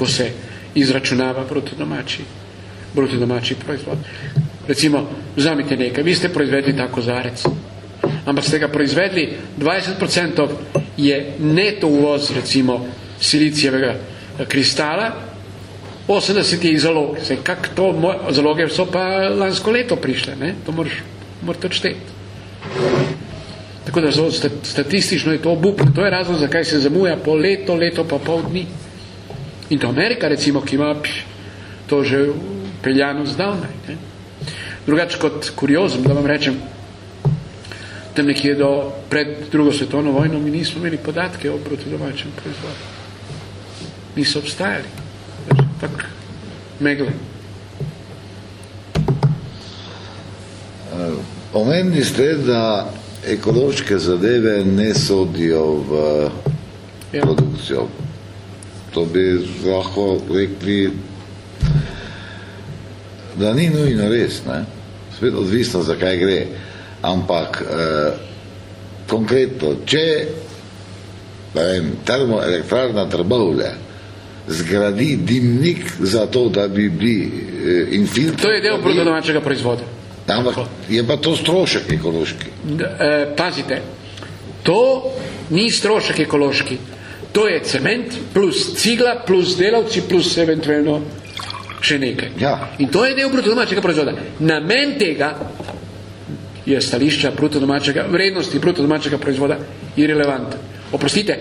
Speaker 2: ko se izračunava bruto domači, bruto domači proizvod. Recimo, vzamite nekaj, vi ste proizvedli tako zarec, ampak ste ga proizvedli, 20% je neto uvoz, recimo, silicijevega kristala, 80 je zalog. Se, kak to, zaloge so pa lansko leto prišle, ne? to moraš, moraš odšteti. Tako da so, statistično je to obupno, to je razlog, zakaj se zamuja po leto, leto pa pol dni In to Amerika, recimo, ki ima to že peljano zdavnaj. Ne? Drugače kot kuriozum, da vam rečem, tam nekje do pred drugo svetovno vojno mi nismo imeli podatke o brutodomačem proizvodu. Niso obstajali. Tak megle.
Speaker 1: Omenili ste, da ekološke zadeve ne sodijo v ja. produkcijo. To bi lahko rekli, da ni nujno res, ne? spet odvisno, zakaj gre. Ampak eh, konkretno, če vem, termoelektrarna Trbovlje zgradi dimnik za to, da bi bili eh, infiltrirani.
Speaker 2: To je del bruto domačega proizvoda.
Speaker 1: Ampak je pa to strošek ekološki.
Speaker 2: Eh, pazite, to ni strošek ekološki. To je cement plus cigla plus delavci plus eventualno še nekaj.
Speaker 1: Ja.
Speaker 2: In to je del bruto domačega proizvoda. Namen tega je stališča bruto domačega, vrednosti bruto domačega proizvoda irrelevant. Oprostite,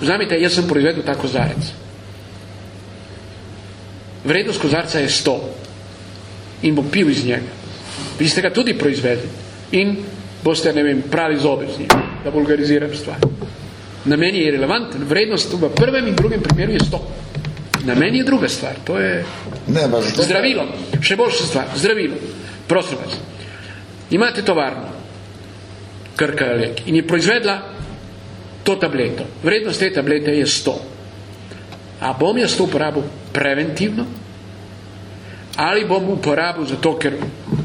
Speaker 2: vzamite, jaz sem proizvedel ta kozarec. Vrednost kozarca je 100 in bom pil iz njega. Vi ste ga tudi proizvedli in boste, ne vem, pravi zobe z njim, da vulgariziram stvar. Namen je irrelevanten, vrednost v prvem in drugem primeru je 100. Namen je druga stvar, to je
Speaker 1: Ne, pa zato...
Speaker 2: zdravilo, še boljša stvar, zdravilo. Prosim vas, imate tovarno, Krka Lek, in je proizvedla to tableto. Vrednost te tablete je 100. A bom jaz to uporabil preventivno? Ali bom uporabil zato, ker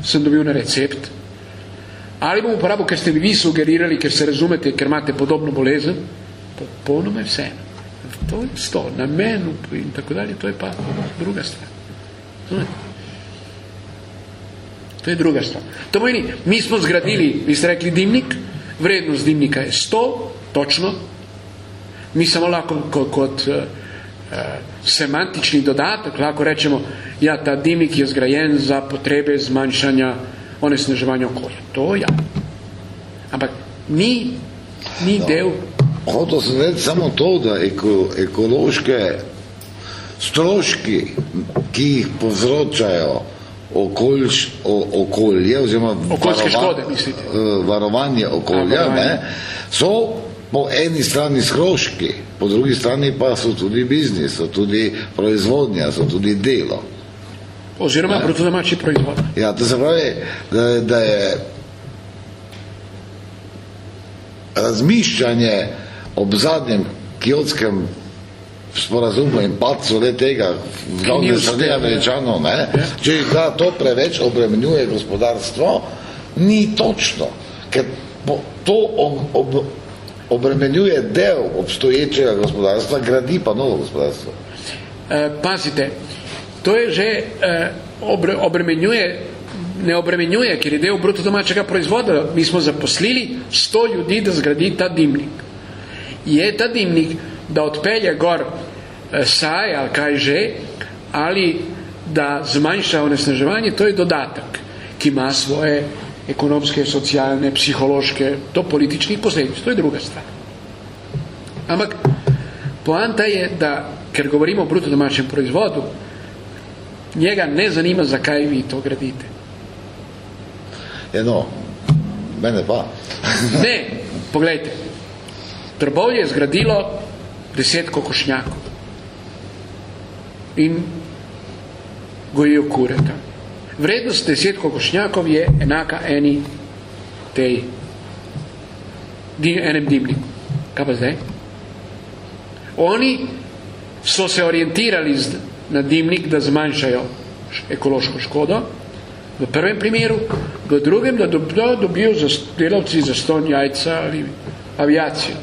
Speaker 2: sem dobil na recept? Ali bom uporabil, ker ste mi vi sugerirali, ker se razumete, ker imate podobno bolezen? Popolnoma je vse. To je sto, namen in tako dalje, to je pa druga stvar. To je druga stvar. To pomeni, mi smo zgradili, vi ste rekli dimnik, vrednost dimnika je 100, točno, mi samo lahko kot, kot uh, semantični dodatek, lahko rečemo, ja, ta dimnik je zgrajen za potrebe zmanjšanja onesnaževanja okolja. To ja. Ampak ni, ni no. del.
Speaker 1: Hotel sem reči samo to, da eko, ekološke stroški, ki jih povzročajo okoljš, o, okolje oziroma
Speaker 2: Okoljske škode, mislite?
Speaker 1: uh, varovanje okolja,
Speaker 2: A, varovanje.
Speaker 1: ne, so po eni strani stroški, po drugi strani pa so tudi biznis, so tudi proizvodnja, so tudi delo.
Speaker 2: Oziroma bruto domači proizvod.
Speaker 1: Ja, to se pravi, da, da je razmišljanje ob zadnjem kiotskem sporazumu in padcu le tega v glavne strani
Speaker 2: ja.
Speaker 1: američanov, ne, če da to preveč obremenjuje gospodarstvo, ni točno, ker to ob, ob, obremenjuje del obstoječega gospodarstva, gradi pa novo gospodarstvo.
Speaker 2: E, pazite, to je že e, obre, obremenjuje, ne obremenjuje, ker je del bruto domačega proizvoda. Mi smo zaposlili 100 ljudi, da zgradi ta dimnik. Je ta dimnik, da odpelje gor e, saj ali kaj že, ali da zmanjša onesnaževanje, to je dodatek, ki ima svoje ekonomske, socialne, psihološke, do političnih posledic. To je druga stvar. Ampak poanta je, da ker govorimo o bruto domačem proizvodu, njega ne zanima, zakaj vi to gradite.
Speaker 1: Eno, mene pa.
Speaker 2: Ne, poglejte, Trbovlje je zgradilo deset kokošnjakov in gojijo kure tam. Vrednost deset kokošnjakov je enaka eni tej enem dimniku. Kaj pa zdaj? Oni so se orientirali na dimnik, da zmanjšajo ekološko škodo, v prvem primeru, v drugem, da, dob, da dobijo delavci za ston jajca ali aviacijo,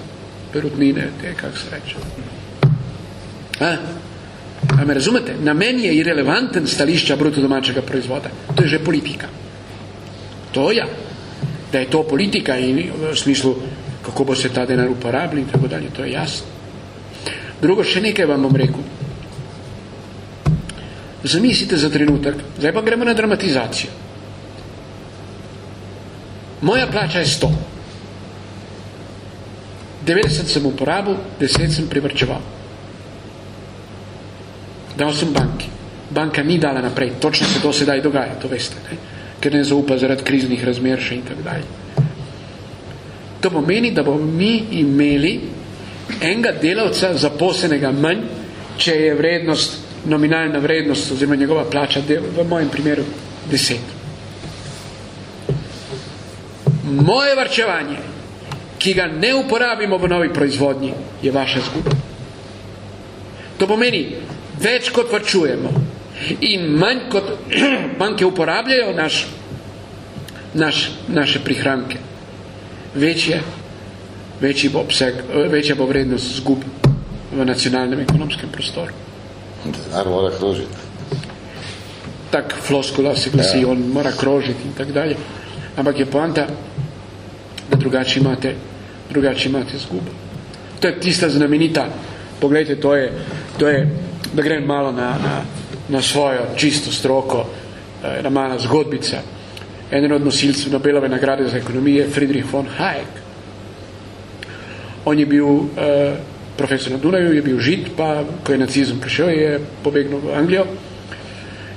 Speaker 2: perutnine, te, kako se reče. A? A me razumete? Namen je irrelevanten stališča bruto domačega proizvoda. To je že politika. To ja. Da je to politika in v smislu, kako bo se ta denar uporabljal in tako dalje, to je jasno. Drugo, še nekaj vam bom rekel. Zamislite za trenutek, zdaj pa gremo na dramatizacijo. Moja plača je 100. 90 sem uporabil, 10 sem privrčeval. dal sem banki. Banka ni dala naprej, točno se to sedaj dogaja, to veste, ne? ker ne zaupa zaradi kriznih razmer še in tako dalje. To pomeni, da bomo mi imeli enega delavca zaposlenega manj, če je vrednost, nominalna vrednost oziroma njegova plača del, v mojem primeru deset. Moje varčevanje, ki ga ne uporabimo v novi proizvodnji, je vaša zguba. To pomeni, več kot varčujemo in manj kot banke uporabljajo naš, naš, naše prihranke, večje, večji bo obseg, večja bo vrednost zgub v nacionalnem ekonomskem prostoru.
Speaker 1: Denar mora krožiti.
Speaker 2: Tak floskula se glasi, ja. on mora krožiti in tak dalje. Ampak je poanta, da drugače imate, drugače imate zgubo. To je tista znamenita, pogledajte, to je, to je da grem malo na, na, na svojo čisto stroko, ena eh, mala zgodbica. Eden od nosilcev Nobelove nagrade za ekonomije, Friedrich von Hayek. On je bil uh, profesor na Dunaju, je bil žid, pa ko je nacizem prišel, je pobegnil v Anglijo,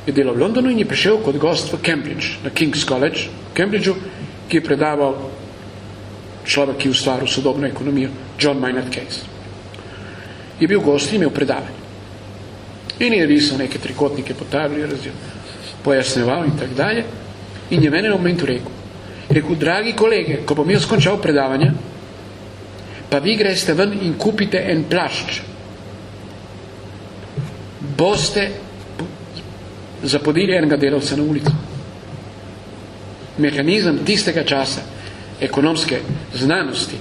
Speaker 2: je delal v Londonu in je prišel kot gost v Cambridge, na King's College v Cambridgeu, ki je predaval človek, ki je ustvaril sodobno ekonomijo, John Maynard Keynes. Je bil gost in imel predavanje. In je risal neke trikotnike po tabli, razil, pojasneval in tak dalje. In je mene na momentu rekel, rekel, dragi kolege, ko bom jaz skončal predavanje, pa vi greste ven in kupite en plašč, boste zapodili enega delavca na ulico. Mehanizem tistega časa, ekonomske znanosti,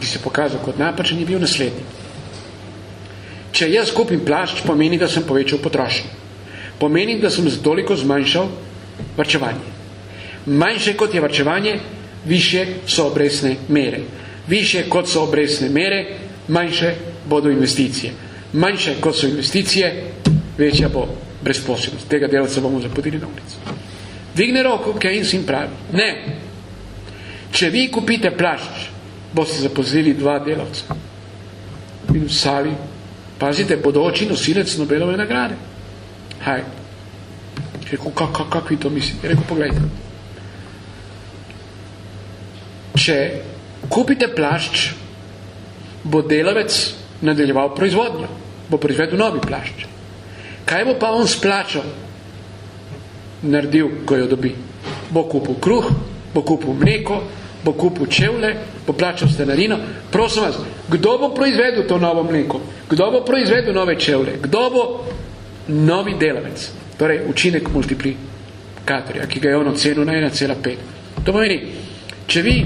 Speaker 2: ki se pokazal kot napačen, je bil naslednji. Če jaz kupim plašč, pomeni, da sem povečal potrošnjo. Pomeni, da sem toliko zmanjšal varčevanje. Manjše kot je varčevanje, više so obresne mere. Više kot so obresne mere, manjše bodo investicije. Manjše kot so investicije, večja bo brezposobnost. Tega delavca bomo zapodili na ulici. Vigne roko, Keynes in pravi. Ne. Če vi kupite plašč, boste zaposlili dva delavca. In v Savi Pazite, bodoči nosilec Nobelove nagrade. Haj. Rekel, kak, kak, kak vi to mislite? Rekel, pogledajte. Če kupite plašč, bo delavec nadaljeval proizvodnjo. Bo proizvedel novi plašč. Kaj bo pa on splačal? Naredil, ko jo dobi. Bo kupil kruh, bo kupil mleko, bo kupil čevle, bo plačal stenarino. Prosim vas, kdo bo proizvedel to novo mleko? Kdo bo proizvedel nove čevle? Kdo bo novi delavec? Torej, učinek multiplikatorja, ki ga je on ocenil na 1,5. To pomeni, če vi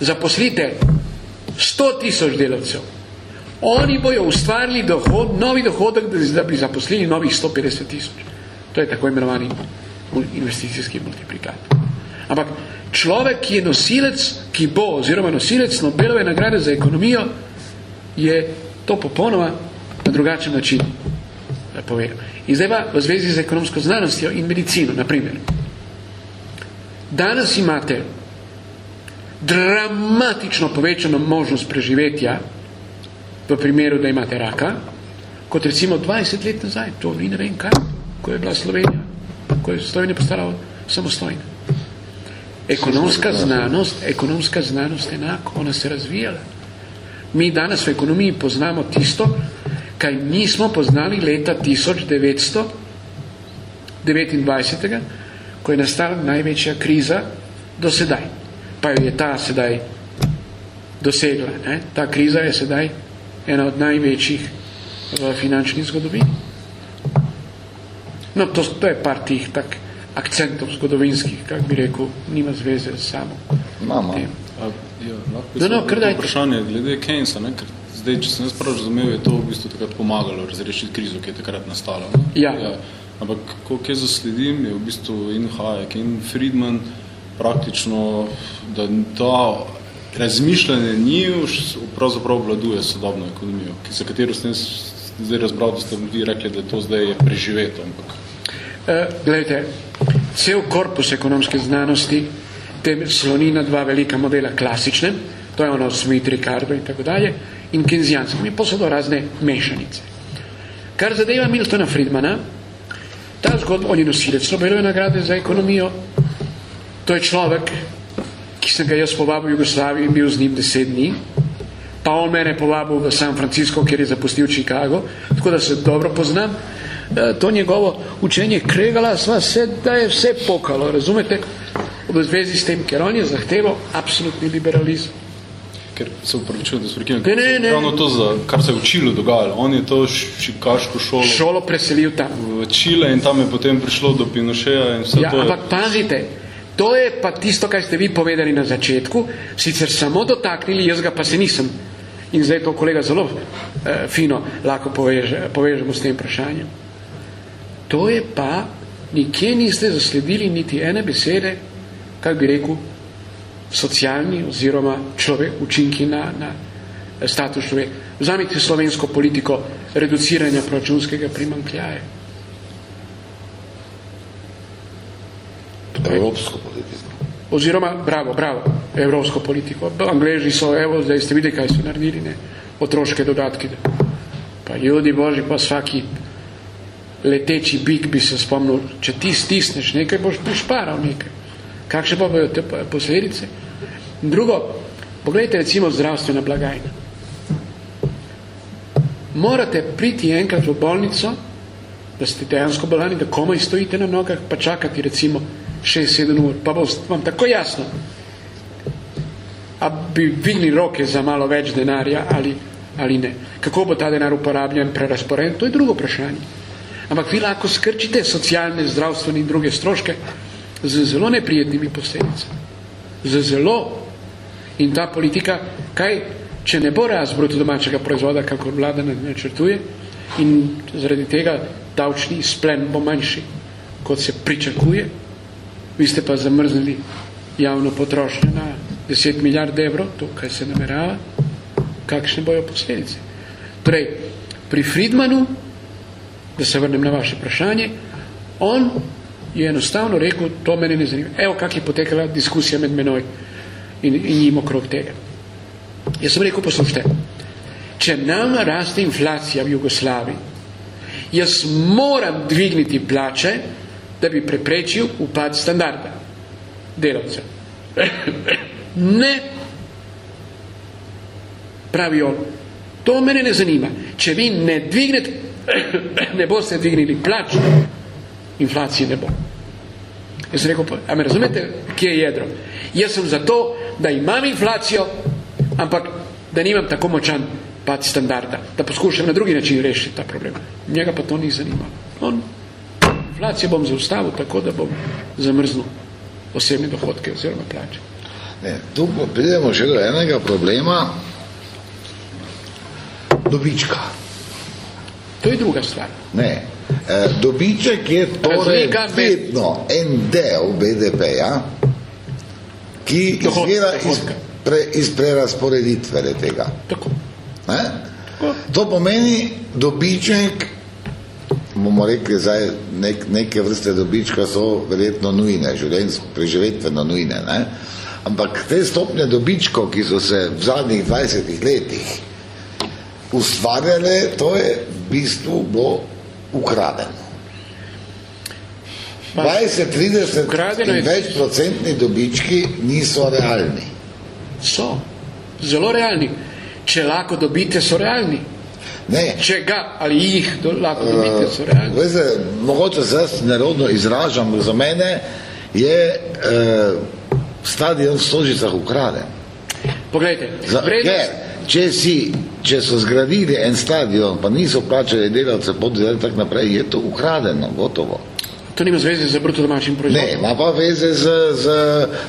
Speaker 2: zaposlite 100 tisoč delavcev, oni bojo ustvarili dohod, novi dohodek, da bi zaposlili novih 150 tisoč. To je tako imenovani investicijski multiplikator. Ampak človek, ki je nosilec, ki bo, oziroma nosilec Nobelove nagrade za ekonomijo, je to popolnoma na drugačen način povedal. In zdaj pa v zvezi z ekonomsko znanostjo in medicino, naprimer. Danes imate dramatično povečano možnost preživetja v primeru, da imate raka, kot recimo 20 let nazaj, to ni ne vem kaj, ko je bila Slovenija, ko je Slovenija postala samostojna. Ekonomska znanost, ekonomska znanost enako, ona se razvijala. Mi danes v ekonomiji poznamo tisto, kaj nismo poznali leta 1929, ko je nastala največja kriza do sedaj. Pa jo je ta sedaj dosegla. Ne? Ta kriza je sedaj ena od največjih v finančni zgodovini. No, to, to je par tih tak akcentov zgodovinskih, kako bi rekel, nima zveze s samo.
Speaker 1: Mama.
Speaker 4: Ja, lahko no, no, kar vprašanje glede Keynesa, ne, ker zdaj, če sem jaz prav razumel, je to v bistvu takrat pomagalo razrešiti krizo, ki je takrat nastala. Ne?
Speaker 2: Ja. ja.
Speaker 4: Ampak, koliko jaz zasledim, je v bistvu in Hayek in Friedman praktično, da ta razmišljanje njih pravzaprav vladuje sodobno ekonomijo, ki, za katero sem zdaj razbral, da ste vi rekli, da to zdaj je preživeto. Ampak.
Speaker 2: Uh, gledajte, cel korpus ekonomske znanosti tem sloni na dva velika modela klasične, to je ono Smith, Ricardo in tako dalje, in pa so to razne mešanice. Kar zadeva Miltona Friedmana, ta zgodba, on je nosilec Nobelove nagrade za ekonomijo, to je človek, ki sem ga jaz povabil v Jugoslaviji in bil z njim deset dni, pa on mene povabil v San Francisco, kjer je zapustil Chicago, tako da se dobro poznam, to njegovo učenje kregala sva se, da je vse pokalo, razumete, v zvezi s tem, ker on je zahteval absolutni liberalizem.
Speaker 4: Ker se upravičujem, da se prekinem.
Speaker 2: Ne, ne, ne.
Speaker 4: Ravno to, za, kar se je v Čilu dogajalo. On je to šikaško šolo,
Speaker 2: Šolo preselil tam.
Speaker 4: v Čile in tam je potem prišlo do Pinošeja in vse
Speaker 2: Ja,
Speaker 4: to je...
Speaker 2: ampak pazite, to je pa tisto, kaj ste vi povedali na začetku, sicer samo dotaknili, jaz ga pa se nisem. In zdaj to kolega zelo eh, fino lahko poveže, povežemo s tem vprašanjem. To je pa, nikje niste zasledili niti ene besede, kak bi rekel, socialni oziroma človek, učinki na, na status človeka. Vzamite slovensko politiko reduciranja proračunskega primankljaja.
Speaker 1: Evropsko politiko.
Speaker 2: oziroma, bravo, bravo, evropsko politiko. Angleži so, evo, zdaj ste videli, kaj so naredili, ne, otroške dodatke. Pa ljudi boži, pa svaki leteči bik bi se spomnil, če ti stisneš nekaj, boš prišparal nekaj. Kakšne pa bojo te posledice? Drugo, pogledajte recimo zdravstvena blagajna. Morate priti enkrat v bolnico, da ste dejansko bolani, da komaj stojite na nogah, pa čakati recimo 6-7 ur, pa bo vam tako jasno. A bi dvigli roke za malo več denarja ali, ali ne. Kako bo ta denar uporabljen, prerasporen, to je drugo vprašanje. Ampak vi lahko skrčite socialne, zdravstvene in druge stroške z zelo neprijetnimi posledicami. Z zelo. In ta politika, kaj, če ne bo rast bruto domačega proizvoda, kako vlada načrtuje, in zaradi tega davčni splen bo manjši, kot se pričakuje, vi ste pa zamrznili javno potrošnjo na 10 milijard evrov, to, kaj se namerava, kakšne bojo posledice. Torej, pri Friedmanu, da se vrnem na vaše vprašanje, on je enostavno rekel, to mene ne zanima. Evo, kak je potekala diskusija med menoj in, in njim okrog tega. Jaz sem rekel, poslušajte, če nam raste inflacija v Jugoslaviji, jaz moram dvigniti plače, da bi preprečil upad standarda delavcev. ne, pravi on, to mene ne zanima. Če vi ne dvignete, ne boste dvignili plač, inflacije ne bo. Jaz sem rekel, a me razumete, kje je jedro? Jaz sem za to, da imam inflacijo, ampak da nimam tako močan pad standarda, da poskušam na drugi način rešiti ta problem. Njega pa to ni zanimalo. On, inflacijo bom zaustavil tako, da bom zamrznil osebne dohodke oziroma plače.
Speaker 1: Ne, tu pa pridemo še do enega problema, dobička.
Speaker 2: To je druga stvar.
Speaker 1: Ne, e, dobiček je torej vedno en del BDP-ja, ki
Speaker 2: Dohodka,
Speaker 1: izvira iz, pre, iz prerasporeditve tega.
Speaker 2: Tako.
Speaker 1: Ne? To pomeni dobiček, bomo rekli, zdaj nek, neke vrste dobička so verjetno nujne, življenjsko, preživetveno nujne. Ne? Ampak te stopnje dobičkov, ki so se v zadnjih 20 letih ustvarjale, to je bistvu bilo ukradeno. 20, 30
Speaker 2: Ukradeno je-
Speaker 1: in več procentni dobički niso realni.
Speaker 2: So. Zelo realni. Če lahko dobite, so realni.
Speaker 1: Ne,
Speaker 2: Če ga ali jih do, lahko dobite, so realni.
Speaker 1: Veste, mogoče se jaz nerodno izražam, za mene je eh, stadion v Stožicah ukraden.
Speaker 2: Poglejte,
Speaker 1: Za,
Speaker 2: vrednost,
Speaker 1: ker, če, si, če so zgradili en stadion, pa niso plačali delavce pod in tako naprej, je to ukradeno, gotovo.
Speaker 2: to nima zveze z bruto domačim
Speaker 1: Ne,
Speaker 2: proizvodom.
Speaker 1: ima pa veze z, z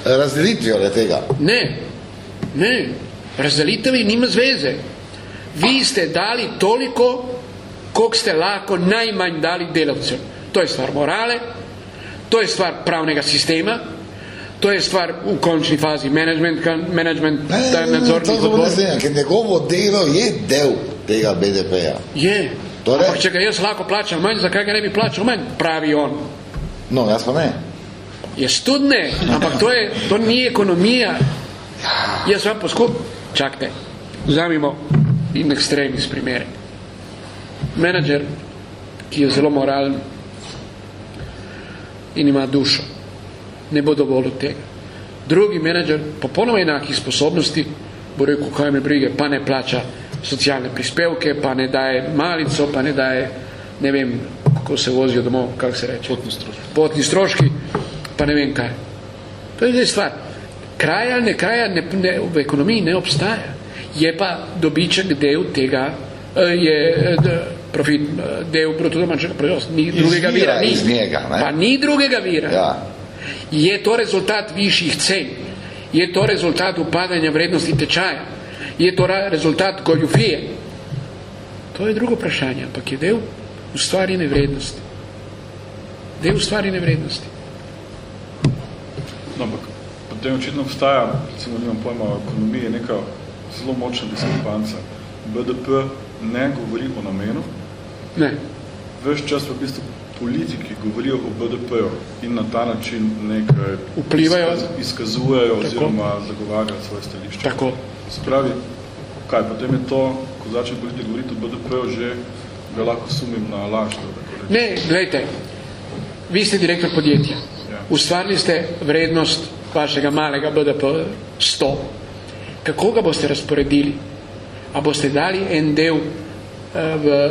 Speaker 1: razdelitvijo le tega.
Speaker 2: Ne, ne, razdelitevi nima zveze. Vi ste dali toliko, koliko ste lahko najmanj dali delavcev. To je stvar morale, to je stvar pravnega sistema, to je stvar v končni fazi management, management
Speaker 1: ne, ne, to
Speaker 2: nadzornih
Speaker 1: ne
Speaker 2: odborov.
Speaker 1: strinjam, ker njegovo delo je del tega BDP-ja.
Speaker 2: Je.
Speaker 1: Torej-
Speaker 2: Ampak če ga jaz lahko plačam manj, zakaj ga ne bi plačal manj, pravi on.
Speaker 1: No, jaz pa ne.
Speaker 2: Jaz tudi ne, ampak to, je, to ni ekonomija. Jaz vam poskup, čakajte, vzamimo in ekstremis primere. Menadžer ki je zelo moralen in ima dušo. Ne bo dovolj od tega. Drugi menedžer, popolnoma enakih sposobnosti, bo rekel, kaj me brige, pa ne plača socialne prispevke, pa ne daje malico, pa ne daje, ne vem, kako se vozijo domov, kako se reče.
Speaker 4: Potni stroški.
Speaker 2: Potni stroški, pa ne vem kaj. To je zdaj stvar. Kraja, ne kraja, ne, ne, v ekonomiji ne obstaja. Je pa dobiček del tega, eh, je eh, profit, eh, del brutodomačega proizvoda, ni drugega vira. Ni,
Speaker 1: iz njega, ne?
Speaker 2: Pa ni drugega vira.
Speaker 1: Ja.
Speaker 2: Je to rezultat višjih cen? Je to rezultat upadanja vrednosti tečaja? Je to rezultat goljufije? To je drugo vprašanje, ampak je del ustvarjene vrednosti. Del ustvarjene vrednosti.
Speaker 5: No, ampak potem očitno obstaja, recimo nimam pojma o ekonomiji, neka zelo močna diskrepanca. BDP ne govori o namenu,
Speaker 2: Ne.
Speaker 5: ves čas v bistvu politiki govorijo o BDP-ju in na ta način nekaj
Speaker 2: Vplivajo.
Speaker 5: izkaz, izkazujejo oziroma zagovarjajo svoje stališče.
Speaker 2: Tako.
Speaker 5: Se pravi, kaj, potem je to, ko začne politik govoriti o BDP-ju, že ga lahko sumim na laž. tako.
Speaker 2: Ne, gledajte, vi ste direktor podjetja.
Speaker 5: Ja.
Speaker 2: Ustvarili ste vrednost vašega malega BDP 100. Kako ga boste razporedili? A boste dali en del uh, v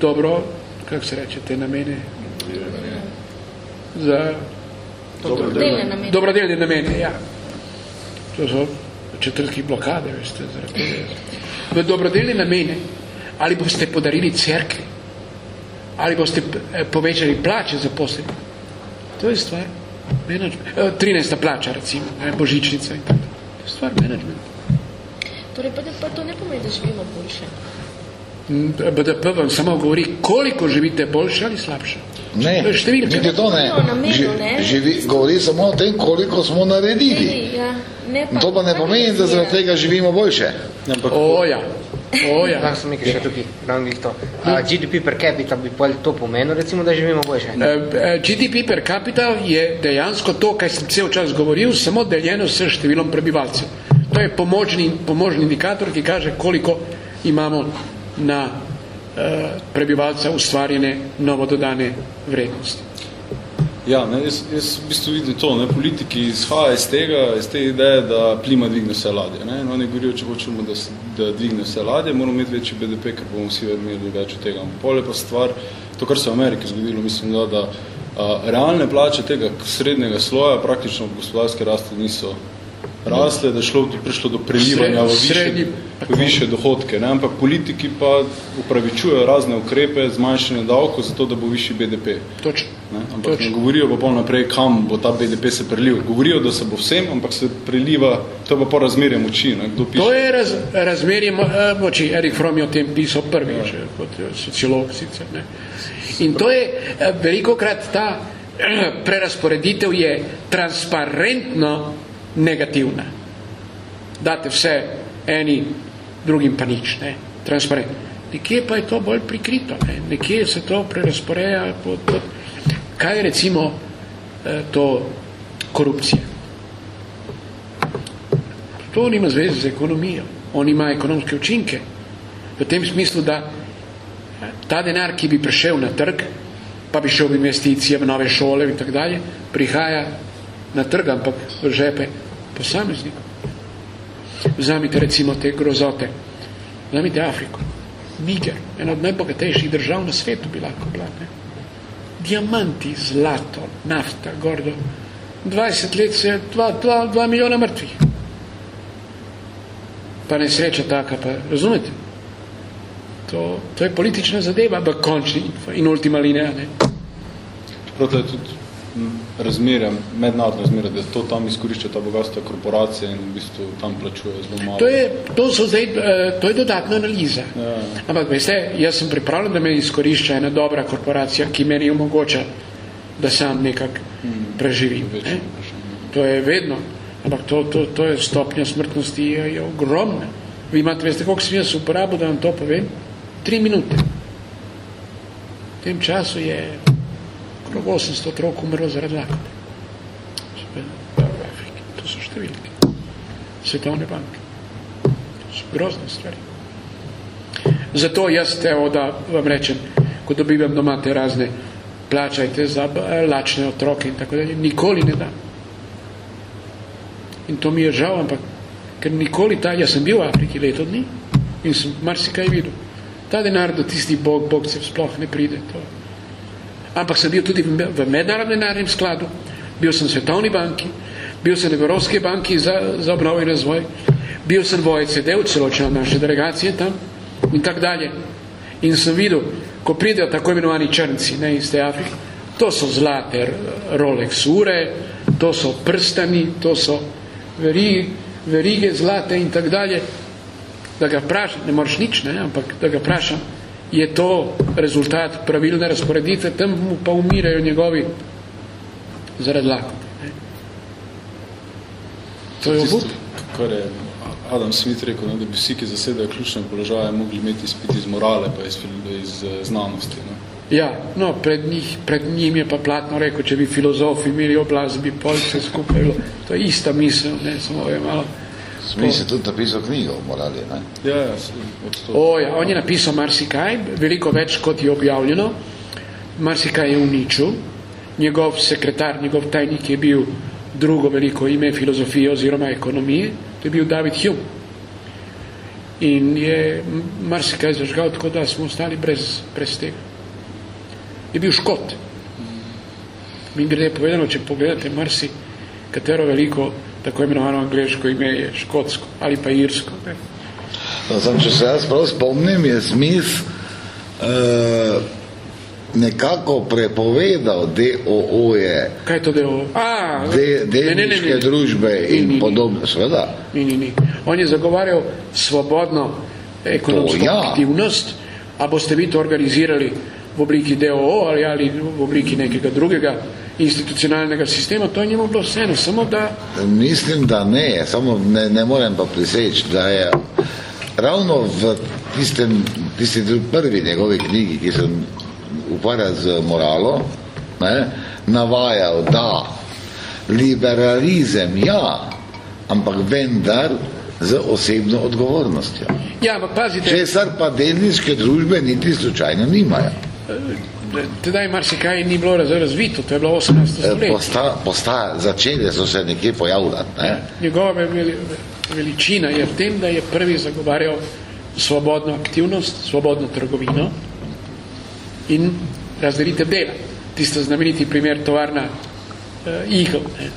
Speaker 2: dobro, kako se reče, te namene? Za
Speaker 6: Dobrodelne namene.
Speaker 2: dobrodelne namene, ja. To so četrtki blokade, veste, zaradi. V dobrodelne namene. Ali boste podarili cerkvi, ali boste eh, povečali plače za posebno. To je stvar management. Eh, 13. plača, recimo, ne, božičnica in tako. To je stvar management.
Speaker 6: Torej, pa, pa to ne pomeni, da živimo boljše.
Speaker 2: Mm, BDP vam samo govori, koliko živite boljše ali slabše.
Speaker 1: Ne,
Speaker 2: številka.
Speaker 1: niti to ne. Ži, živi, govori samo o tem, koliko smo naredili.
Speaker 6: Ne, ja, ne pa,
Speaker 1: To pa ne pomeni, da zaradi tega živimo boljše.
Speaker 4: Ampak
Speaker 2: O ja, o ja.
Speaker 3: Lahko sem nekaj še tukaj, ravno to. A, GDP per capita bi pol to pomenil, recimo, da živimo boljše.
Speaker 2: Eh, eh, GDP per capita je dejansko to, kar sem cel čas govoril, samo deljeno s številom prebivalcev. To je pomožni, pomožni indikator, ki kaže, koliko imamo na eh, prebivalca ustvarjene novododane vrednosti.
Speaker 4: Ja, ne, jaz, jaz v bistvu vidim to, ne, politiki izhaja iz tega, iz te ideje, da plima dvigne vse ladje. Ne, no, oni govorijo, če hočemo, da, da dvigne vse ladje, moramo imeti večji BDP, ker bomo vsi imeli več od tega. Pol je pa stvar, to, kar se v Ameriki zgodilo, mislim, da, da a, realne plače tega srednjega sloja praktično v gospodarske rasti niso rasle, da je šlo, prišlo do prelivanja v više, v više dohodke. Ne? Ampak politiki pa upravičujejo razne ukrepe, zmanjšanje davkov, zato da bo višji BDP.
Speaker 2: Točno.
Speaker 4: Ne? Ampak
Speaker 2: Točno.
Speaker 4: ne govorijo pa pol naprej, kam bo ta BDP se prelil. Govorijo, da se bo vsem, ampak se preliva, to je pa po razmerje moči. Ne? Kdo piše?
Speaker 2: To je raz, razmerje eh, moči. Erik Fromm je o tem pisal prvi, že kot eh, sociolog sicer. Ne. In to je eh, veliko krat ta prerasporeditev je transparentno negativna. Date vse eni, drugim pa nič. Ne. Transparentno. Nekje pa je to bolj prikrito. Ne. Nekje se to prerasporeja pod, pod kaj je recimo eh, to korupcija. To nima zveze z ekonomijo. On ima ekonomske učinke. V tem smislu, da ta denar, ki bi prišel na trg, pa bi šel v investicije, v nove šole in tako dalje, prihaja na trg, ampak v žepe posameznikov. Vzamite recimo te grozote. Vzamite Afriko. Niger, ena od najbogatejših držav na svetu bi lahko bila. Ne? Diamanti, zlato, nafta, gordo. 20 let se je 2 milijona mrtvih pa nesreča taka, pa razumete? To, to je politična zadeva, v končni in ultima linija. Ne?
Speaker 4: Čeprav to je tudi m, razmerja, mednarodno razmerje, da to tam izkorišča ta bogatstva korporacije in v bistvu tam plačujejo zelo malo.
Speaker 2: To je, to so zdaj, eh, to je dodatna analiza.
Speaker 4: Ja.
Speaker 2: Ampak veste, jaz sem pripravljen, da me izkorišča ena dobra korporacija, ki meni omogoča, da sam nekako preživim.
Speaker 4: Večje
Speaker 2: Ne?
Speaker 4: vprašanje.
Speaker 2: To je vedno. Ampak to, to, to je stopnja smrtnosti je, je ogromna. Vi imate, veste, koliko sem jaz uporabil, da vam to povem? Tri minute. V tem času je okrog 800 otrok umrlo zaradi lakote. To so številke. Svetovne banke. To so grozne stvari. Zato jaz, evo, da vam rečem, ko dobivam doma te razne plačajte za eh, lačne otroke in tako dalje, nikoli ne dam. In to mi je žal, ampak ker nikoli ta, jaz sem bil v Afriki leto dni in sem marsikaj videl. Ta denar do tistih bog, bogcev sploh ne pride. To. Ampak sem bil tudi v mednarodnem denarnem skladu, bil sem v Svetovni banki, bil sem v Evropske banki za, za obnovo in razvoj, bil sem v OECD, v celočeno naše delegacije tam in tak dalje. In sem videl, ko pridejo tako imenovani črnci ne, iz te Afrike, to so zlate Rolex ure, to so prstani, to so verige, verige zlate in tak dalje, da ga vprašam, ne moraš nič, ne, ampak da ga vprašam, je to rezultat pravilne razporeditve, tam mu pa umirajo njegovi zaradi lakote. To je obup.
Speaker 4: Kar je Adam Smith rekel, ne, da bi vsi, ki zasedajo ključne položaje, mogli imeti izpit iz morale, pa iz, iz eh, znanosti. Ne.
Speaker 2: Ja, no, pred, njih, pred njim je pa Platno rekel, če bi filozofi imeli oblast, bi pol vse skupaj bilo. To je ista misel, ne, samo je malo.
Speaker 1: Smisel tudi napisal knjigo o morali, ne?
Speaker 4: Ja, ja.
Speaker 2: O, ja, on je napisal marsikaj, veliko več kot je objavljeno, marsikaj je uničil, njegov sekretar, njegov tajnik je bil drugo veliko ime filozofije oziroma ekonomije, to je bil David Hume. In je marsikaj zažgal, tako da smo ostali brez, brez tega. Je bil škot. Mi gre povedano, če pogledate marsi, katero veliko tako imenovano angliško ime je škotsko ali pa irsko. Ne?
Speaker 1: No, sam, če se jaz prav spomnim, je Smith uh, nekako prepovedal DOO-je,
Speaker 2: Kaj je to delo? A,
Speaker 1: de, delniške družbe
Speaker 2: Ni,
Speaker 1: in
Speaker 2: ni, ni.
Speaker 1: podobno, seveda.
Speaker 2: Ni, ni, ni. On je zagovarjal svobodno ekonomsko
Speaker 1: To ja.
Speaker 2: aktivnost, a boste vi to organizirali v obliki DOO ali, ali v obliki nekega drugega institucionalnega sistema, to je njemu bilo vseeno, samo da
Speaker 1: Mislim, da ne, samo ne, ne morem pa priseči, da je ravno v tistem, tisti drugi prvi njegovi knjigi, ki sem ukvarjal z moralo, ne, navajal, da liberalizem ja, ampak vendar z osebno odgovornostjo.
Speaker 2: Ja, ampak pazite,
Speaker 1: Česar pa delniške družbe niti slučajno nimajo.
Speaker 2: Tedaj marsikaj ni bilo raz- razvito, to je bilo 18.
Speaker 1: E,
Speaker 2: stoletje.
Speaker 1: Posta, posta, začele so se nekje pojavljati. Ne?
Speaker 2: Njegova veli- veličina je v tem, da je prvi zagovarjal svobodno aktivnost, svobodno trgovino in razdelitev dela. Tisto znameniti primer tovarna uh, Eagle, ne?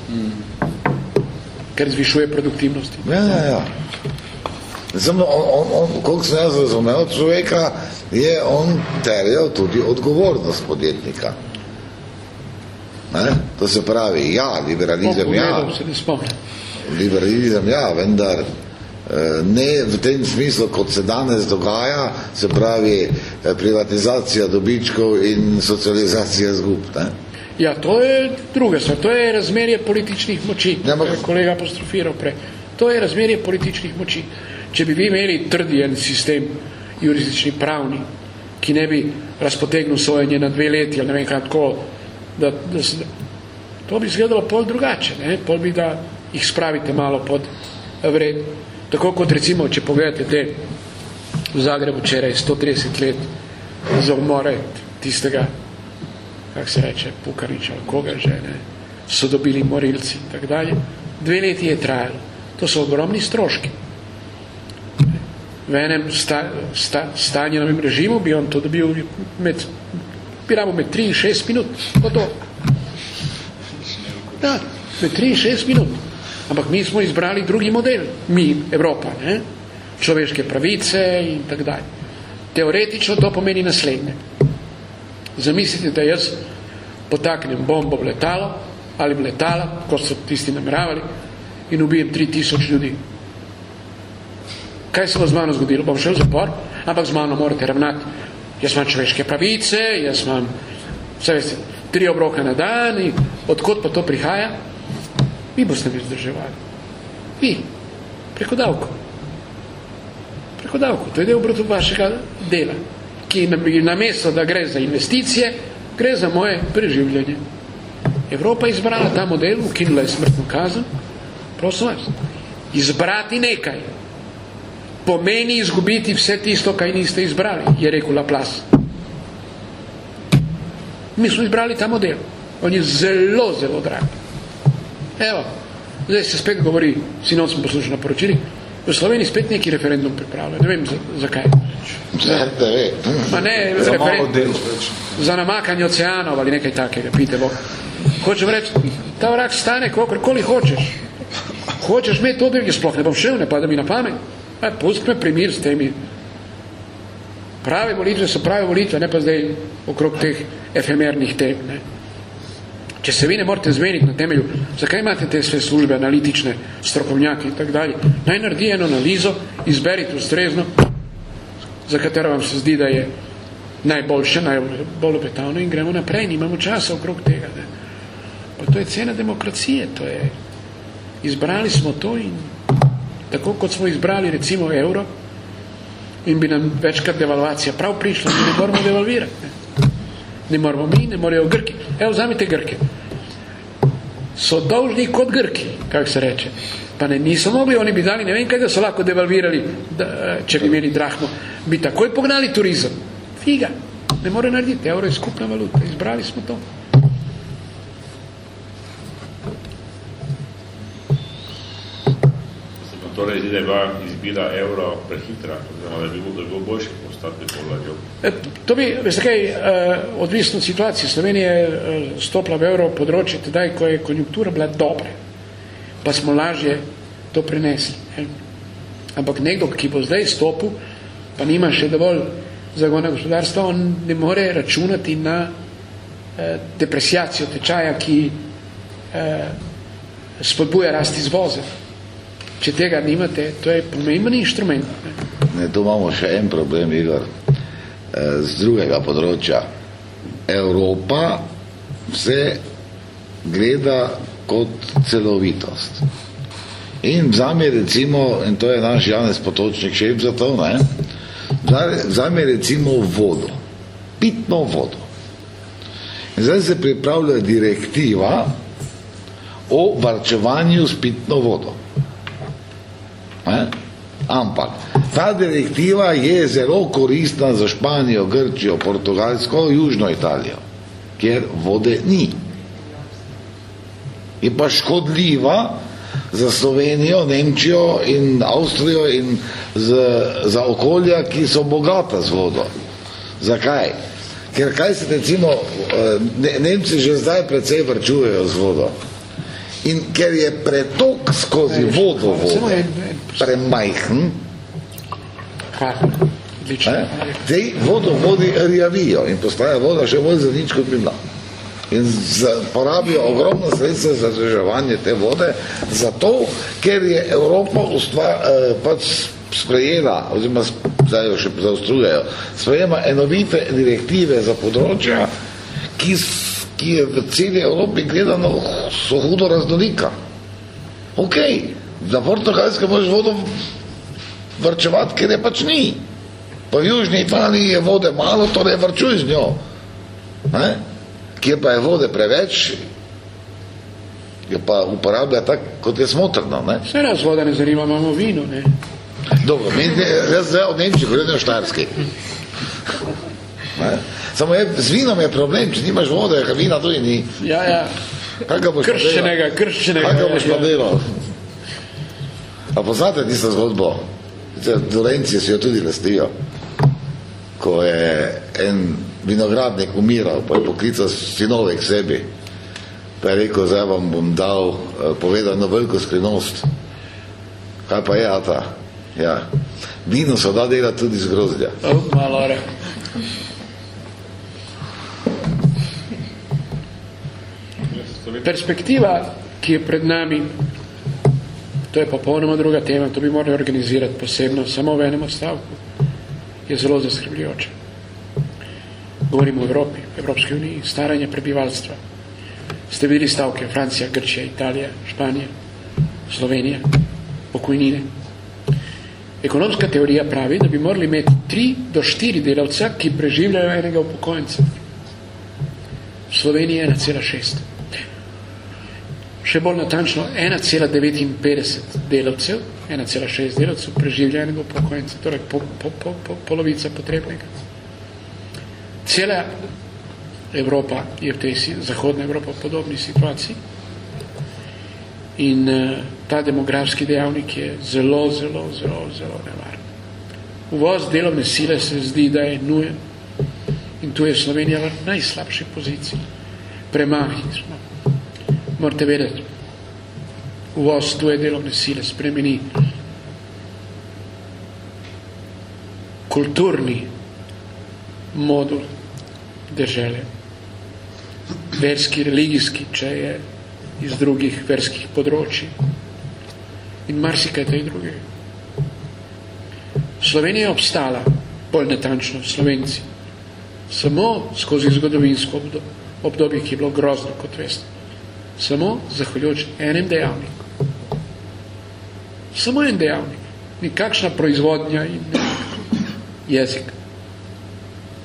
Speaker 2: ker zvišuje produktivnost.
Speaker 1: Ja, ja, ja. Samo on, on, on, koliko sem jaz razumel človeka, je on terjal tudi odgovornost podjetnika. Ne? To se pravi, ja, liberalizem, ja,
Speaker 2: ne spomnim.
Speaker 1: liberalizem, ja, vendar eh, ne v tem smislu, kot se danes dogaja, se pravi eh, privatizacija dobičkov in socializacija zgub. Ne?
Speaker 2: Ja, to je druga stvar, to je razmerje političnih moči,
Speaker 1: Ja, ampak-
Speaker 2: kolega apostrofiral prej. To je razmerje političnih moči. Če bi vi imeli trdi en sistem, juristični pravni, ki ne bi razpotegnil sojenje na dve leti, ali ne vem kako, da, da se, to bi izgledalo pol drugače, ne? pol bi da jih spravite malo pod vred. Tako kot recimo, če pogledate te v Zagrebu včeraj 130 let za umore tistega kako se reče, Pukanič ali koga že, ne, so dobili morilci in tako dalje. Dve leti je trajalo. To so ogromni stroški. V enem sta, sta, stanjenovem režimu bi on to dobil med, bi rabo med 3 in 6 minut. Gotovo. Ja, med 3 in 6 minut. Ampak mi smo izbrali drugi model. Mi, Evropa, ne? človeške pravice in tako dalje. Teoretično to pomeni naslednje. Zamislite, da jaz potaknem bombo v letalo ali v letala, kot so tisti nameravali, in ubijem 3000 ljudi. Kaj se bo z mano zgodilo? Bom šel v zapor, ampak z mano morate ravnati. Jaz imam človeške pravice, jaz imam vse veste, tri obroka na dan in odkot pa to prihaja? Vi boste mi vzdrževali. Vi. Preko davko. Preko davko. To je del bruto vašega dela, ki nam- namesto, da gre za investicije, gre za moje preživljanje. Evropa je izbrala ta model, ukinula je smrtno kazen. Prosim vas, izbrati nekaj pomeni izgubiti vse tisto, kaj niste izbrali, je rekel Laplace. Mi smo izbrali ta model. On je zelo, zelo drag. Evo, zdaj se spet govori, sinoc smo poslušali na poročili, v Sloveniji spet neki referendum pripravlja. Ne vem, za, zakaj.
Speaker 1: Za.
Speaker 2: Ma ne,
Speaker 5: Za
Speaker 2: referen- za namakanje oceanov ali nekaj takega, pite Bog. Hočem reči, ta vrak stane kakorkoli hočeš. Hočeš imeti to, da sploh ne bom šel, ne pada mi na pamet. Aj, pust me primir s temi. Prave volitve so prave volitve, ne pa zdaj okrog teh efemernih tem. Ne. Če se vi ne morate zmeniti na temelju, zakaj imate te sve službe, analitične, strokovnjaki in tako dalje, naj naredi eno analizo, izberite ustrezno, za katero vam se zdi, da je najboljše, najbolj obetavno in gremo naprej, nimamo časa okrog tega. Ne. Pa to je cena demokracije, to je, izbrali smo to in tako kot smo izbrali recimo evro in bi nam večkrat devalvacija prav prišla, mi ne moramo devalvirati. Ne. ne moramo mi, ne morajo Grki. Evo, vzamite Grke. So dolžni kot Grki, kako se reče. Pa ne, niso mogli, oni bi dali, ne vem kaj, da so lahko devalvirali, da, če bi imeli drahmo, bi takoj pognali turizem. Figa, ne more narediti, evro je skupna valuta, izbrali smo to.
Speaker 7: Se vam torej zdi, da je bila izbira evra prehitra, oziroma da bi bilo, da bi bilo boljše postati dolarjev.
Speaker 2: E, To bi, veste kaj, eh, odvisno od situacije. Slovenija je eh, stopila v evro področje tedaj, ko je konjunktura bila dobra, pa smo lažje to prenesli. Ne? Ampak nekdo, ki bo zdaj stopil, pa nima še dovolj zagona gospodarstva, on ne more računati na eh, depresijacijo tečaja, ki eh, spodbuja rast izvoza. Če tega nimate, to je pomemben inštrument. Ne?
Speaker 1: Tu imamo še en problem, Igor, eh, z drugega področja. Evropa vse gleda kot celovitost. In vzame recimo, in to je naš Janez Potočnik šef za to, ne? Vzame recimo vodo, pitno vodo. In zdaj se pripravlja direktiva o varčevanju s pitno vodo. Ne? Ampak ta direktiva je zelo koristna za Španijo, Grčijo, Portugalsko, Južno Italijo, kjer vode ni. Je pa škodljiva za Slovenijo, Nemčijo in Avstrijo in z, za okolja, ki so bogata z vodo. Zakaj? Ker kaj se recimo, eh, Ne- Nemci že zdaj precej vrčujejo z vodo. In ker je pretok skozi vodo vode
Speaker 2: en, en,
Speaker 1: premajhen, ne, te vodovodi rjavijo in postaja voda še bolj za nič kot bi bila. In porabijo ogromno sredstva za zadrževanje te vode, zato, ker je Evropa ustva, eh, pač sprejela, oziroma zdaj jo še zaostrujejo, sprejema enovite direktive za področja, ki, s- ki je v celi Evropi gledano so hudo raznolika. Ok, na portugalskem možeš vodo vrčevati, ker je pač ni. Pa v Južni Italiji je vode malo, torej vrčuj z njo. Ne? Kjer pa je vode preveč, jo pa uporablja tako, kot je smotrno. Ne?
Speaker 2: Vse nas voda ne zanima, imamo vino, ne?
Speaker 1: Dobro, mi, jaz zdaj od Nemčije govorim o Štarski. Ne? Samo je, z vinom je problem, če nimaš vode, a vina tudi ni.
Speaker 2: Ja, ja.
Speaker 1: Kaj ga boš
Speaker 2: Krščenega,
Speaker 1: pa
Speaker 2: krščenega.
Speaker 1: Kaj ga boš pa
Speaker 2: ja.
Speaker 1: delal? A poznate tisto zgodbo? Dolenci si jo tudi lastijo. Ko je en vinogradnik umiral, pa je poklical sinove k sebi. Pa je rekel, zdaj vam bom dal eh, povedal eno veliko skrivnost. Kaj pa je, ata? Ja. Vino se da delati tudi z grozdja.
Speaker 2: Malo Perspektiva, ki je pred nami, to je popolnoma druga tema, to bi morali organizirati posebno, samo v enem stavku, je zelo zaskrbljujoče. Govorimo o Evropi, Evropski uniji, staranje prebivalstva. Ste videli stavke Francija, Grčija, Italija, Španija, Slovenija, pokojnine. Ekonomska teorija pravi, da bi morali imeti 3 do 4 delavca, ki preživljajo enega upokojenca. V Sloveniji je 1,6. Še bolj natančno, 1,59 delavcev, 1,6 delavcev preživlja enega upokojenca, torej po, po, po, po, polovica potrebnega. Cela Evropa je v tej, zahodna Evropa v podobni situaciji. In uh, ta demografski dejavnik je zelo, zelo, zelo, zelo nevaren. Uvoz delovne sile se zdi, da je nujen. In tu je Slovenija v najslabši poziciji. Premahi smo. Morate vedeti, uvoz tuje delovne sile spremeni kulturni modul države. Verski, religijski, če je iz drugih verskih področji. In marsikaj tej druge. Slovenija je obstala, bolj natančno, Slovenci, samo skozi zgodovinsko obdobje, obdobje, ki je bilo grozno, kot veste. Samo zahvaljujoč enem dejavniku. Samo en dejavnik. Nikakšna proizvodnja in jezik.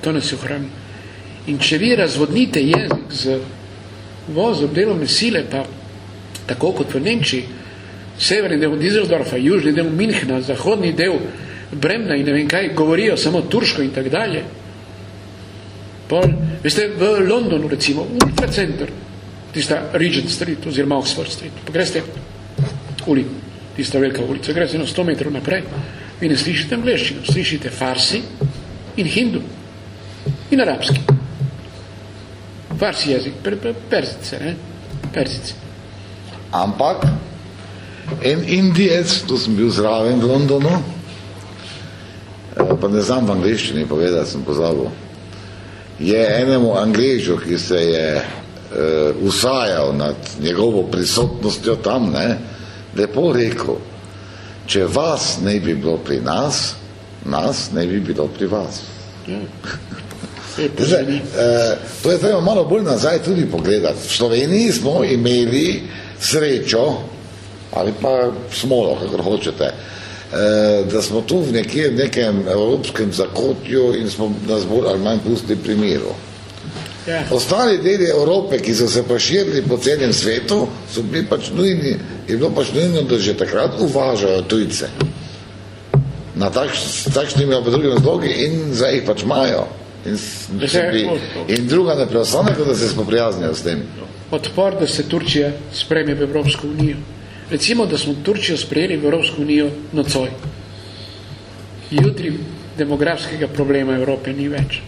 Speaker 2: To nas je ohranilo. In če vi razvodnite jezik z vozom delovne sile, pa tako kot v Nemčiji, severni del Düsseldorfa, južni del Minhna, zahodni del Bremna in ne vem kaj, govorijo samo turško in tak dalje. Pol, veste, v Londonu recimo, Ultra Center, tista Regent Street oziroma Oxford Street, pa greste uli, tista velika ulica, greste eno 100 metrov naprej, vi ne slišite angleščino, slišite farsi in hindu in arabski. Farsi jezik, per, per, perzice, ne? Perzice.
Speaker 1: Ampak en Indijec, tu sem bil zraven v Londonu, eh, pa ne znam v angliščini povedati, sem pozabil, je enemu Angležu, ki se je uh, usajal nad njegovo prisotnostjo tam, ne, lepo rekel, če vas ne bi bilo pri nas, nas ne bi bilo pri vas.
Speaker 2: Lepo
Speaker 1: Zdaj, eh, to je treba malo bolj nazaj tudi pogledati. V Sloveniji smo imeli srečo, ali pa smolo, kako hočete, eh, da smo tu v nekje, nekem evropskem zakotju in smo nas bolj ali manj pustili pri miru.
Speaker 2: Ja.
Speaker 1: Ostali deli Evrope, ki so se pa širili po celem svetu, so bili pač nujni, je bilo pač nujno, da že takrat uvažajo tujce. Na takš, takšnimi ali drugimi razlogi in zdaj jih pač imajo. In, bi,
Speaker 2: o- o-
Speaker 1: in druga ne preostane, da se spoprijaznijo s tem.
Speaker 2: Odpor, da se Turčija spreme v Evropsko unijo. Recimo, da smo Turčijo sprejeli v Evropsko unijo nocoj. Jutri demografskega problema Evrope ni več.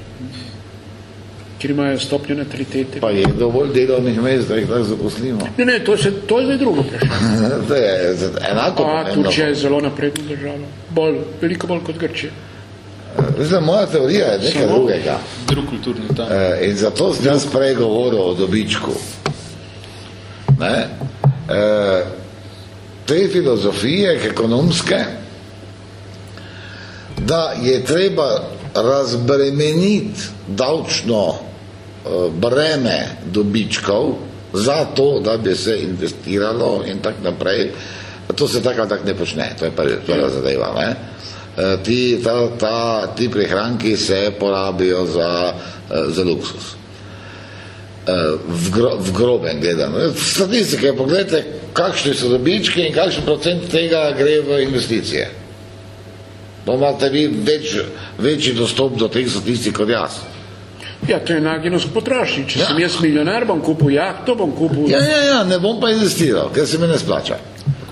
Speaker 2: Ker imajo stopnjo natalitete.
Speaker 1: Pa je dovolj delovnih mest, da jih lahko zaposlimo.
Speaker 2: Ne, ne, to, se, to je zdaj drugo vprašanje.
Speaker 1: to je enako
Speaker 2: A. Turčija je zelo napredna država. Bolj, veliko bolj kot Grčija.
Speaker 1: Veste, moja teorija je nekaj
Speaker 2: Samo-
Speaker 1: drugega.
Speaker 4: Drug kulturni tam.
Speaker 1: Eh, in zato sem jaz prej govoril o dobičku. Ne? Eh, te filozofije ekonomske, da je treba razbremeniti davčno eh, breme dobičkov za to, da bi se investiralo in tako naprej. To se tako tako ne počne, to je prvi- prva zadeva. Ne? Eh, Ti, ta, ta, ti prihranki se porabijo za, eh, za luksus. Eh, V, gro, v grobem gledano. Statistike, pogledajte, kakšni so dobički in kakšen procent tega gre v investicije. Pa imate vi več, večji dostop do teh statistik kot jaz.
Speaker 2: Ja, to je naginost potrošnji. Če
Speaker 1: Ja.
Speaker 2: ja. sem jaz milijonar, bom kupil jahto, bom kupil...
Speaker 1: Ja, ja, ja, ne bom pa investiral, ker se mi ne splača.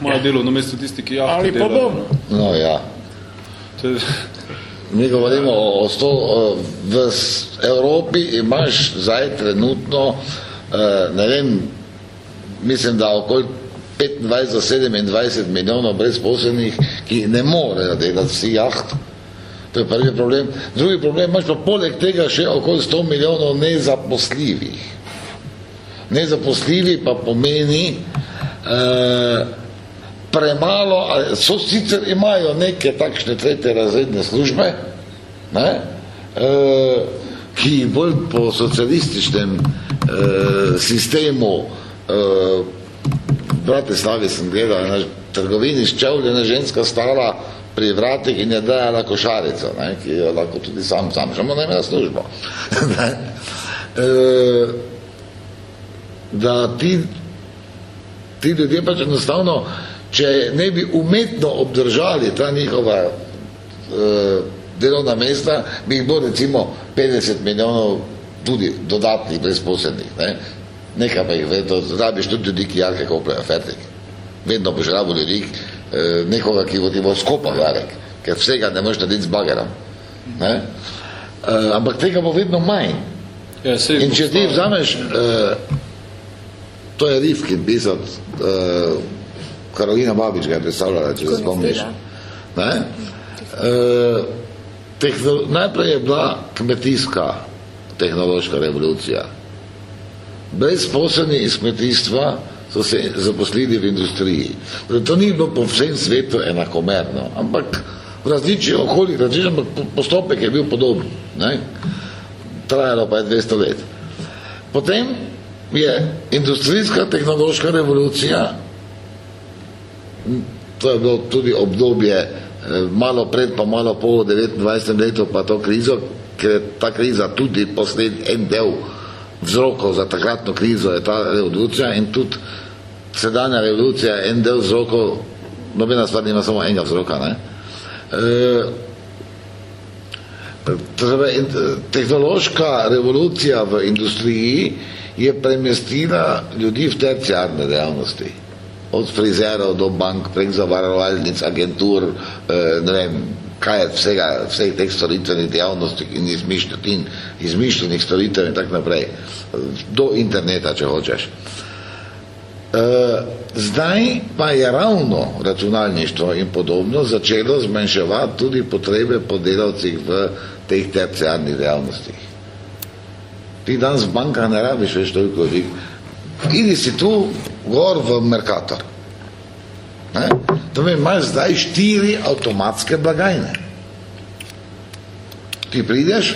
Speaker 4: Moje delo na mesto tisti, ki jahte
Speaker 2: Ali pa
Speaker 4: delajo.
Speaker 2: bom.
Speaker 1: No, ja.
Speaker 4: To je-
Speaker 1: Mi govorimo o, o sto, v Evropi imaš zdaj trenutno, eh, ne vem, mislim, da okoli 25 do 27 milijonov brezposelnih, ki ne morejo delati vsi jaht. To je prvi problem. Drugi problem imaš pa poleg tega še okoli 100 milijonov nezaposljivih. Nezaposljivi pa pomeni eh, premalo, so sicer imajo neke takšne tretje razredne službe, ne, eh, ki bolj po socialističnem eh, sistemu eh, Bratislavi sem gledal trgovini s čevljena ženska stala pri vratih in je dajala košarico, ne, ki jo lahko tudi sam sam, samo ne ima službo. ne. Eh, da ti, ti ljudje pač enostavno, če ne bi umetno obdržali ta njihova eh, delovna mesta, bi jih bilo recimo 50 milijonov tudi dodatnih brezposobnih. Ne? Nekaj pa jih vedno, rabiš tudi ljudi, ki jarke kopljajo, fertik. Vedno boš rabo ljudi, nekoga, ki bo ti bo skopal jarek, ker vsega ne moreš narediti z bagerom. Ne? Eh, ampak tega bo vedno manj.
Speaker 4: Ja,
Speaker 1: In če ti vzameš, eh, to je Rifkin pisal, eh, Karolina Babič ga je predstavljala, če se spomniš. Ne? Tehno, najprej je bila kmetijska tehnološka revolucija. Brezposelni iz kmetijstva so se zaposlili v industriji. Torej, to ni bilo po vsem svetu enakomerno, ampak v različnih okoljih, različnih, ampak po- postopek je bil podoben. Ne? Trajalo pa je 200 let. Potem je industrijska tehnološka revolucija, to je bilo tudi obdobje eh, malo pred, pa malo po 29. letu, pa to krizo, ker je ta kriza tudi posled en del vzrokov za takratno krizo je ta revolucija in tudi sedanja revolucija je en del vzrokov, nobena stvar nima samo enega vzroka. Ne? E, Torej, in- tehnološka revolucija v industriji je premestila ljudi v terciarne dejavnosti. Od frizerov do bank, prek zavarovalnic, agentur, eh, ne vem, kaj je vsega, vseh teh storitvenih dejavnosti in izmišljotin, izmišljenih storitev in tako naprej. Do interneta, če hočeš. Eh, Zdaj pa je ravno računalništvo in podobno začelo zmanjševati tudi potrebe po delavcih v teh terciarnih dejavnostih. Ti danes v bankah ne rabiš več toliko ljudi. Idi si tu gor v Mercator. Ne? To mi imaš zdaj štiri avtomatske blagajne. Ti prideš,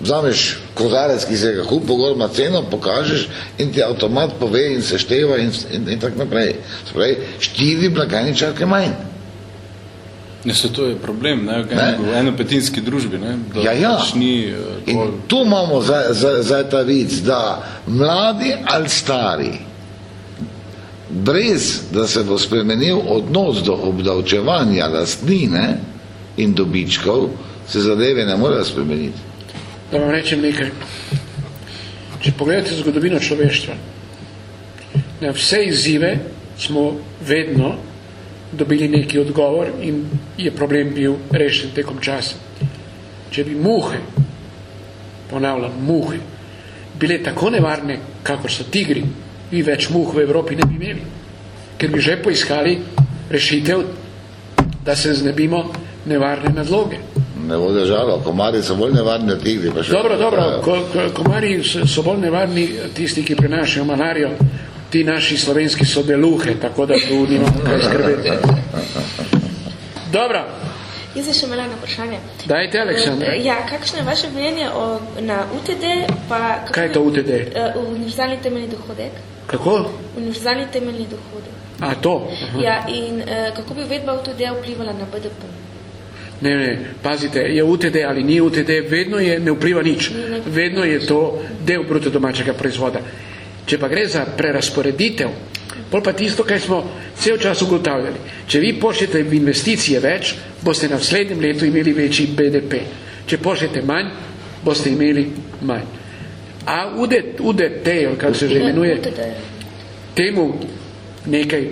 Speaker 1: vzameš kozarec, ki se ga kupil, gor na ceno, pokažeš in ti avtomat pove in sešteva in, in, in tako naprej. Spravi, štiri blagajničarke manj.
Speaker 4: Ne, se to je problem, ne, v
Speaker 1: Ne.
Speaker 4: v enopetinski družbi, ne, da
Speaker 1: Ja, ja.
Speaker 4: pač ni eh,
Speaker 1: In tu imamo zdaj ta vic, da mladi ali stari, brez da se bo spremenil odnos do obdavčevanja lastnine in dobičkov, se zadeve ne morejo spremeniti.
Speaker 2: Da vam rečem nekaj. Če pogledate zgodovino človeštva, na vse izzive smo vedno dobili neki odgovor in je problem bil rešen tekom časa. Če bi muhe, ponavljam, muhe, bile tako nevarne, kakor so tigri, vi več muh v Evropi ne bi imeli, ker bi že poiskali rešitev, da se znebimo nevarne nadloge.
Speaker 1: Ne bo držalo, komari so bolj nevarni od tigri. Pa še
Speaker 2: Dobro, dobro, ko, ko, komarji so- so bolj nevarni tisti, ki prenašajo malarijo, ti naši slovenski so deluhe, tako da tu nimamo kaj skrbeti. Dobro,
Speaker 6: Jaz sem še imela eno vprašanje.
Speaker 2: dajte, Aleksandra.
Speaker 6: Eh, Ja, kakšno je vaše mnenje o, na UTD? Pa, kako
Speaker 2: Kaj je to UTD?
Speaker 6: Eh, univerzalni temeljni dohodek.
Speaker 2: Kako?
Speaker 6: Univerzalni temeljni dohodek.
Speaker 2: A, to? Aha.
Speaker 6: Ja, in eh, kako bi uvedba UTD vplivala na BDP?
Speaker 2: Ne, ne, pazite, je UTD ali ni UTD, vedno je, ne vpliva nič. Vedno je to del bruto domačega proizvoda. Če pa gre za prerasporeditev, pol pa tisto, kaj smo cel čas ugotavljali. Če vi pošljete investicije več, boste na naslednjem letu imeli večji BDP. Če pošljete manj, boste imeli manj. A UDT, UDT kako se že imenuje, temu nekaj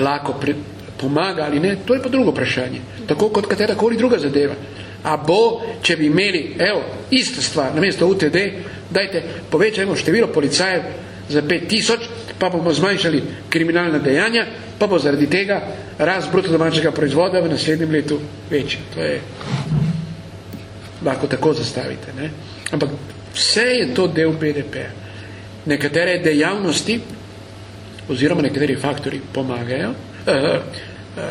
Speaker 2: lahko pre, pomaga ali ne, to je pa drugo vprašanje. Tako kot katerakoli druga zadeva. A bo, če bi imeli, evo, ista stvar, namesto UTD, dajte, povečajmo število policajev za 5000, pa bomo zmanjšali kriminalna dejanja, pa bo zaradi tega rast bruto domačega proizvoda v naslednjem letu večji. To je, lahko tako zastavite. Ne? Ampak vse je to del BDP-a. Nekatere dejavnosti oziroma nekateri faktori pomagajo, eh, eh,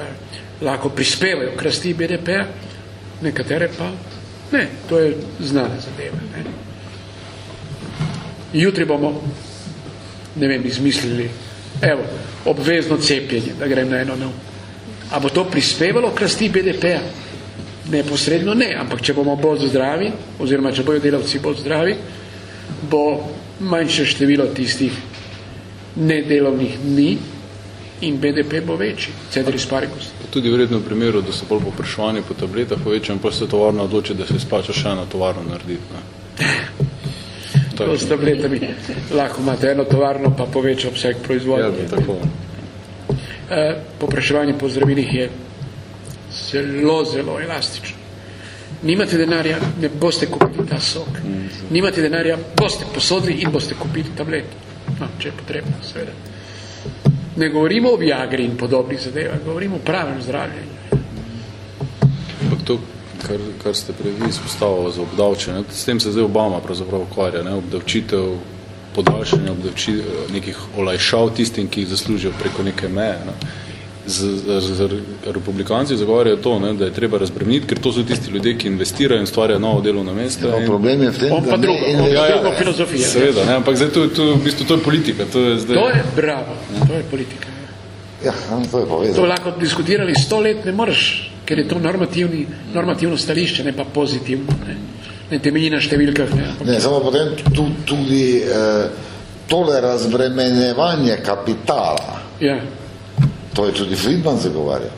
Speaker 2: lahko prispevajo k rasti BDP-a, nekatere pa ne. To je znana zadeva. Ne? Jutri bomo, ne vem, izmislili, evo, obvezno cepljenje, da grem na eno nov. A bo to prispevalo k rasti BDP-a? Neposredno ne, ampak če bomo bolj zdravi, oziroma če bojo delavci bolj zdravi, bo manjše število tistih nedelovnih dni in BDP bo večji. Cedris paribus.
Speaker 4: Tudi verjetno v primeru, da so bolj poprašovani po tabletah povečajo, pa se tovarna odloči, da se splača še eno tovarno narediti. Ne. Tako.
Speaker 2: To s tabletami. Lahko imate eno tovarno, pa poveča obseg
Speaker 4: Ja,
Speaker 2: proizvodnje.
Speaker 4: tako.
Speaker 2: Eh, Popraševanje po zdravilih je zelo, zelo elastično. Nimate denarja, ne boste kupili ta sok. Nimate denarja, boste posodili in boste kupili tablet. No, če je potrebno, seveda. Ne govorimo o Viagri in podobnih zadevah, govorimo o pravem zdravljenju.
Speaker 4: Ampak to, kar, kar ste prej vi izpostavili za obdavčenje, s tem se zdaj Obama pravzaprav ukvarja, ne? obdavčitev, podaljšanje obdavči, nekih olajšav tistim, ki jih zaslužijo preko neke meje. Ne? Z, z, z, republikanci zagovarjajo to, ne, da je treba razbremeniti, ker to so tisti ljudje, ki investirajo in stvarjajo novo delovno mesto.
Speaker 1: No, problem je v tem, da ne
Speaker 2: drugo, on
Speaker 1: investirajo.
Speaker 2: pa drugo filozofijo.
Speaker 4: Seveda, ne, ampak zdaj to, to, v bistvu, to je politika. To je, zdaj,
Speaker 2: To je bravo, to je politika.
Speaker 1: Ja, to je
Speaker 2: To
Speaker 1: povezano.
Speaker 2: lahko diskutirali sto let, ne moreš, ker je to normativni, normativno stališče, ne pa pozitivno. Ne, ne temelji na številkah. Ne.
Speaker 1: Ne, samo potem tu, tudi eh, tole razbremenjevanje kapitala,
Speaker 2: Ja.
Speaker 1: to je tudi Friedman zagovarjal.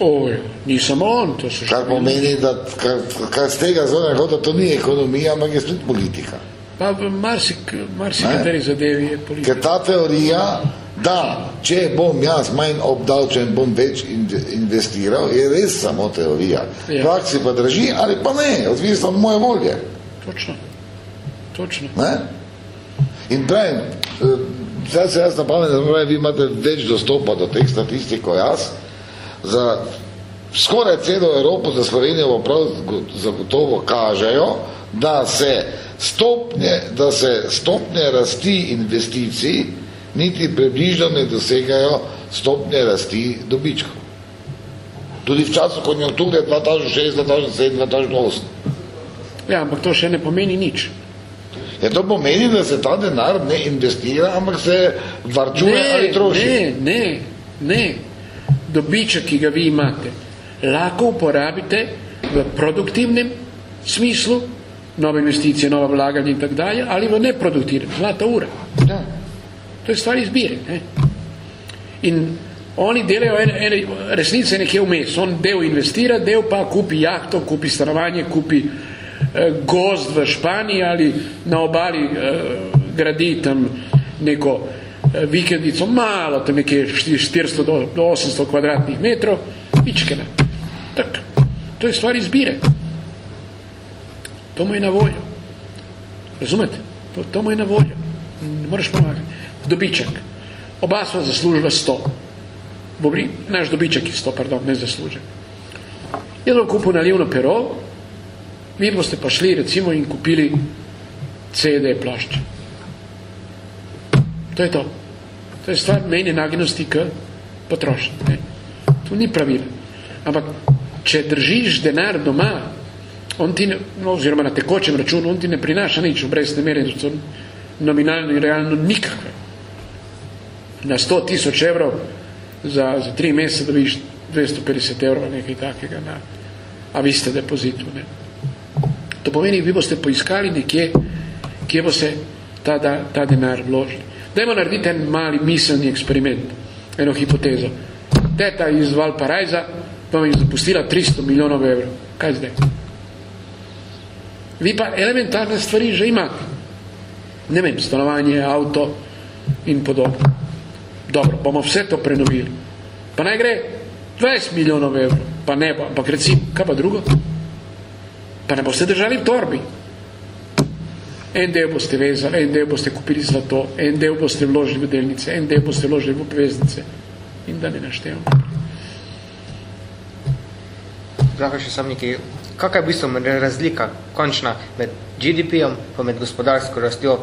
Speaker 2: Oj, ni samo on, to so
Speaker 1: Kar pomeni, da kar, kar z tega zove, da to ni ekonomija, ampak je spet politika.
Speaker 2: Pa v marsik, marsikateri zadevi je politika.
Speaker 1: Ker ta teorija, da če bom jaz manj obdavčen, bom več in- investiral, je res samo teorija.
Speaker 2: Ja.
Speaker 1: praksi pa drži ali pa ne, odvisno od moje volje.
Speaker 2: Točno. Točno.
Speaker 1: Ne? In pravim, eh, zdaj se jaz na pamet, ne pravim, vi imate več dostopa do teh statistik kot jaz, za skoraj celo Evropo, za Slovenijo pa prav go- zagotovo kažejo, da se stopnje, da se stopnje rasti investicij niti približno ne dosegajo stopnje rasti dobičkov. Tudi v času konjunkture 2006, 2007, 2008.
Speaker 2: Ja, ampak to še ne pomeni nič.
Speaker 1: Ja, to pomeni, da se ta denar ne investira, ampak se varčuje ali troši.
Speaker 2: ne, ne, ne. Dobiček, ki ga vi imate, lahko uporabite v produktivnem smislu, nove investicije, nova vlaganja in tako dalje, ali v neproduktivnem, zlata ura.
Speaker 1: Ja.
Speaker 2: To je stvar izbire. Ne? In oni delajo ene, ene resnice nekje vmes. On del investira, del pa kupi jahto, kupi stanovanje, kupi eh, gozd v Španiji ali na obali eh, gradi tam neko eh, vikendico, malo, tam nekje 400 do, do 800 kvadratnih metrov, pičkena. Tak, to je stvar izbire. To mu je na voljo. Razumete? To, to mu je na voljo. Ne moreš pomagati. Dobiček. Oba sva zaslužila 100. Bobri, naš dobiček je 100, pardon, ne zaslužen. Jaz bom kupil nalivno pero, vi boste pa šli recimo in kupili CD plošče. To je to. To je stvar mejne nagnjenosti k potrošnji. Ne? To ni pravila. Ampak, če držiš denar doma, on ti ne, no, oziroma na tekočem računu, on ti ne prinaša nič, obrestne mere so nominalno in realno nikakve. Na 100 tisoč evrov za, za tri mesece dobiš 250 evrov, nekaj takega, na, a vi ste depozitu. Ne? To pomeni, vi boste poiskali nekje, kje boste ta, da, ta denar vložili. Dajmo narediti en mali miselni eksperiment, eno hipotezo. Teta iz Valparajza vam je zapustila 300 milijonov evrov. Kaj zdaj? Vi pa elementarne stvari že imate. Ne vem, stanovanje, avto in podobno. Dobro, bomo vse to prenovili. Pa naj gre 20 milijonov evrov, pa ne bo, ampak recimo, kaj pa drugo? Pa ne boste držali v torbi. En del boste vezali, en del boste kupili zlato, en del boste vložili v delnice, en del boste vložili v obveznice. In da ne naštevam.
Speaker 3: Lahko še sam nekaj. Kakšna je v bistvu razlika končna med GDP-jem pa med gospodarsko rastjo